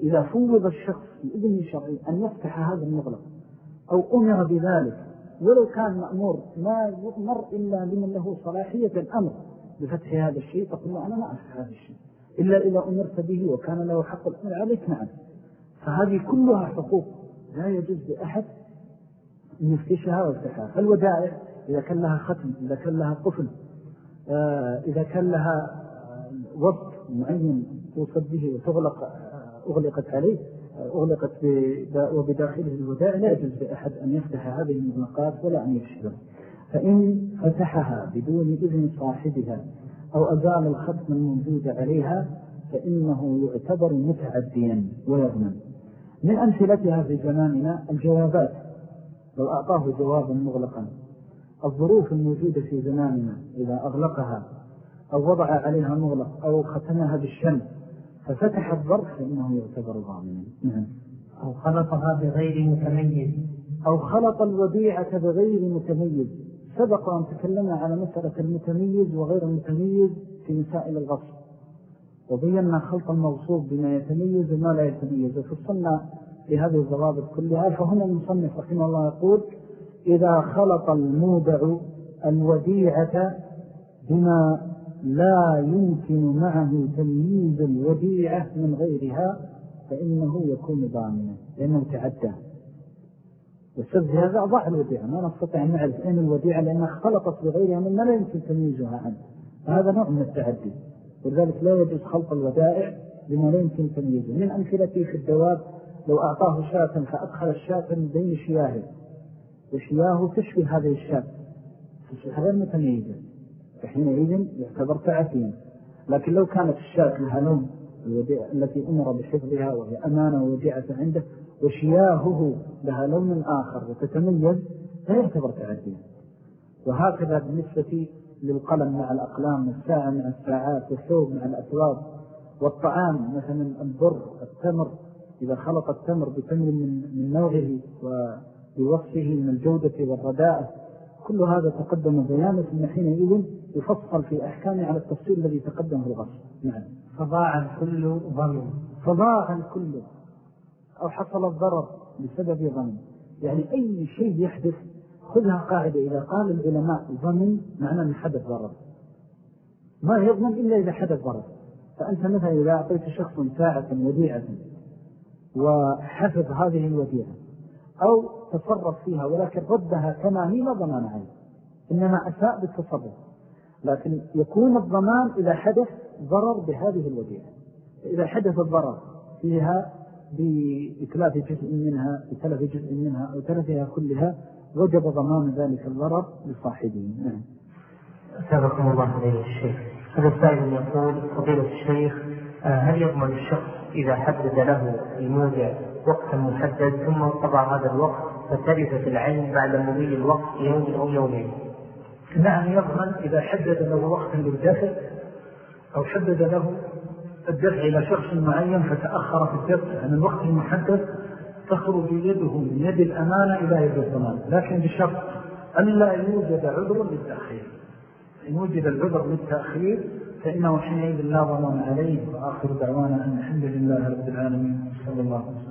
إذا فوض الشخص بإذن شرعي أن يفتح هذا المغلق أو أمر بذلك ولو كان مأمور ما يؤمر إلا لمن له صلاحية الأمر. بفتح هذا الشيء تقول أنا ما أفتح هذا الشيء. إلا إذا أمرت به وكان له حق الأمر عليك نعم. فهذه كلها حقوق. لا يجوز لأحد أن يفتشها ويفتحها. فالودائع إذا كان لها ختم إذا كان لها قفل آه، إذا كان لها وقت معين توصد به وتغلق آه، أغلقت عليه آه، أغلقت وبداخله الودائع لا يجوز لأحد أن يفتح هذه المغلقات ولا أن يفشلها فإن فتحها بدون إذن صاحبها أو أزال الختم الموجود عليها فإنه يعتبر متعديا ويضمن من أمثلتها في زماننا الجوابات لو أعطاه جوابا مغلقا. الظروف الموجودة في زماننا إذا أغلقها أو وضع عليها مغلق أو ختمها بالشمس ففتح الظرف فإنه يعتبر ضامنا نعم. أو خلطها بغير متميز. أو خلط الوديعة بغير متميز. سبق أن تكلمنا على مسألة المتميز وغير المتميز في مسائل الغصب وبينا خلط الموصوب بما يتميز وما لا يتميز. وفصلنا لهذه الضوابط كلها فهنا المصنف رحمه الله يقول إذا خلط المودع الوديعة بما لا يمكن معه تمييز الوديعة من غيرها فإنه يكون ضامنا لأنه تعدى. والسبب هذا أضاع الوديعة. ما نستطيع أن نعرف أين الوديعة لأنها اختلطت بغيرها من لا يمكن تمييزها عنه. فهذا نوع من التعدي ولذلك لا يجوز خلط الودائع بما لا يمكن تمييزه. من أمثلتي في الدواب لو أعطاه شاة فأدخل الشاة من بين شياهه وشياه تشبه هذه الشاة. غير متميزة فحينئذ يعتبر تعفيا لكن لو كانت الشاة لها لون التي أمر بحفظها وهي أمانة ووديعة عنده وشياهه لها لون آخر وتتميز لا يعتبر تعديا وهكذا بالنسبة للقلم مع الأقلام والساعة مع الساعات والثوب مع الأثواب والطعام مثلا البر التمر. إذا خلط التمر بتمر من نوعه وبوصفه من الجودة والرداءة كل هذا تقدم بيانة ثم حينئذ يفصل في أحكامه على التفصيل الذي تقدم في الغصب نعم. فضاعا كل ضمن. فضاعا كل أو حصل الضرر بسبب ضمن يعني أي شيء يحدث خذها قاعدة إذا قال العلماء ضمن معنى أن حدث ضرر. ما يضمن إلا إذا حدث ضرر. فأنت مثلا إذا أعطيت شخص ساعة وديعة وحفظ هذه الوديعة أو تصرف فيها ولكن ردها كما هي لا ضمان عليه إنما أساء بالتصرف. لكن يكون الضمان إذا حدث ضرر بهذه الوديعة. إذا حدث الضرر فيها بإتلاف جزء منها بتلف جزء منها أو تلفها كلها وجب ضمان ذلك الضرر لصاحبه نعم. سابقكم الله عليه الشيخ. هذا السائل يقول فضيلة الشيخ آه، هل يضمن الشخص إذا حدد له المودع وقتا محدد ثم قضى هذا الوقت فترثت العين بعد مضي الوقت يوم أو يومين؟ نعم يضمن إذا حدد له وقتا للدفع أو حدد له الدفع إلى شخص معين فتأخر في الدفع عن الوقت المحدد تخرج يده من يد الأمانة إلى يد الضمان لكن بشرط ألا يوجد عذر للتأخير. إن وجد العذر للتأخير فإنه حينئذ لا ضمان عليه وآخر دعوانا أن الحمد لله رب العالمين. صلى الله عليه وسلم.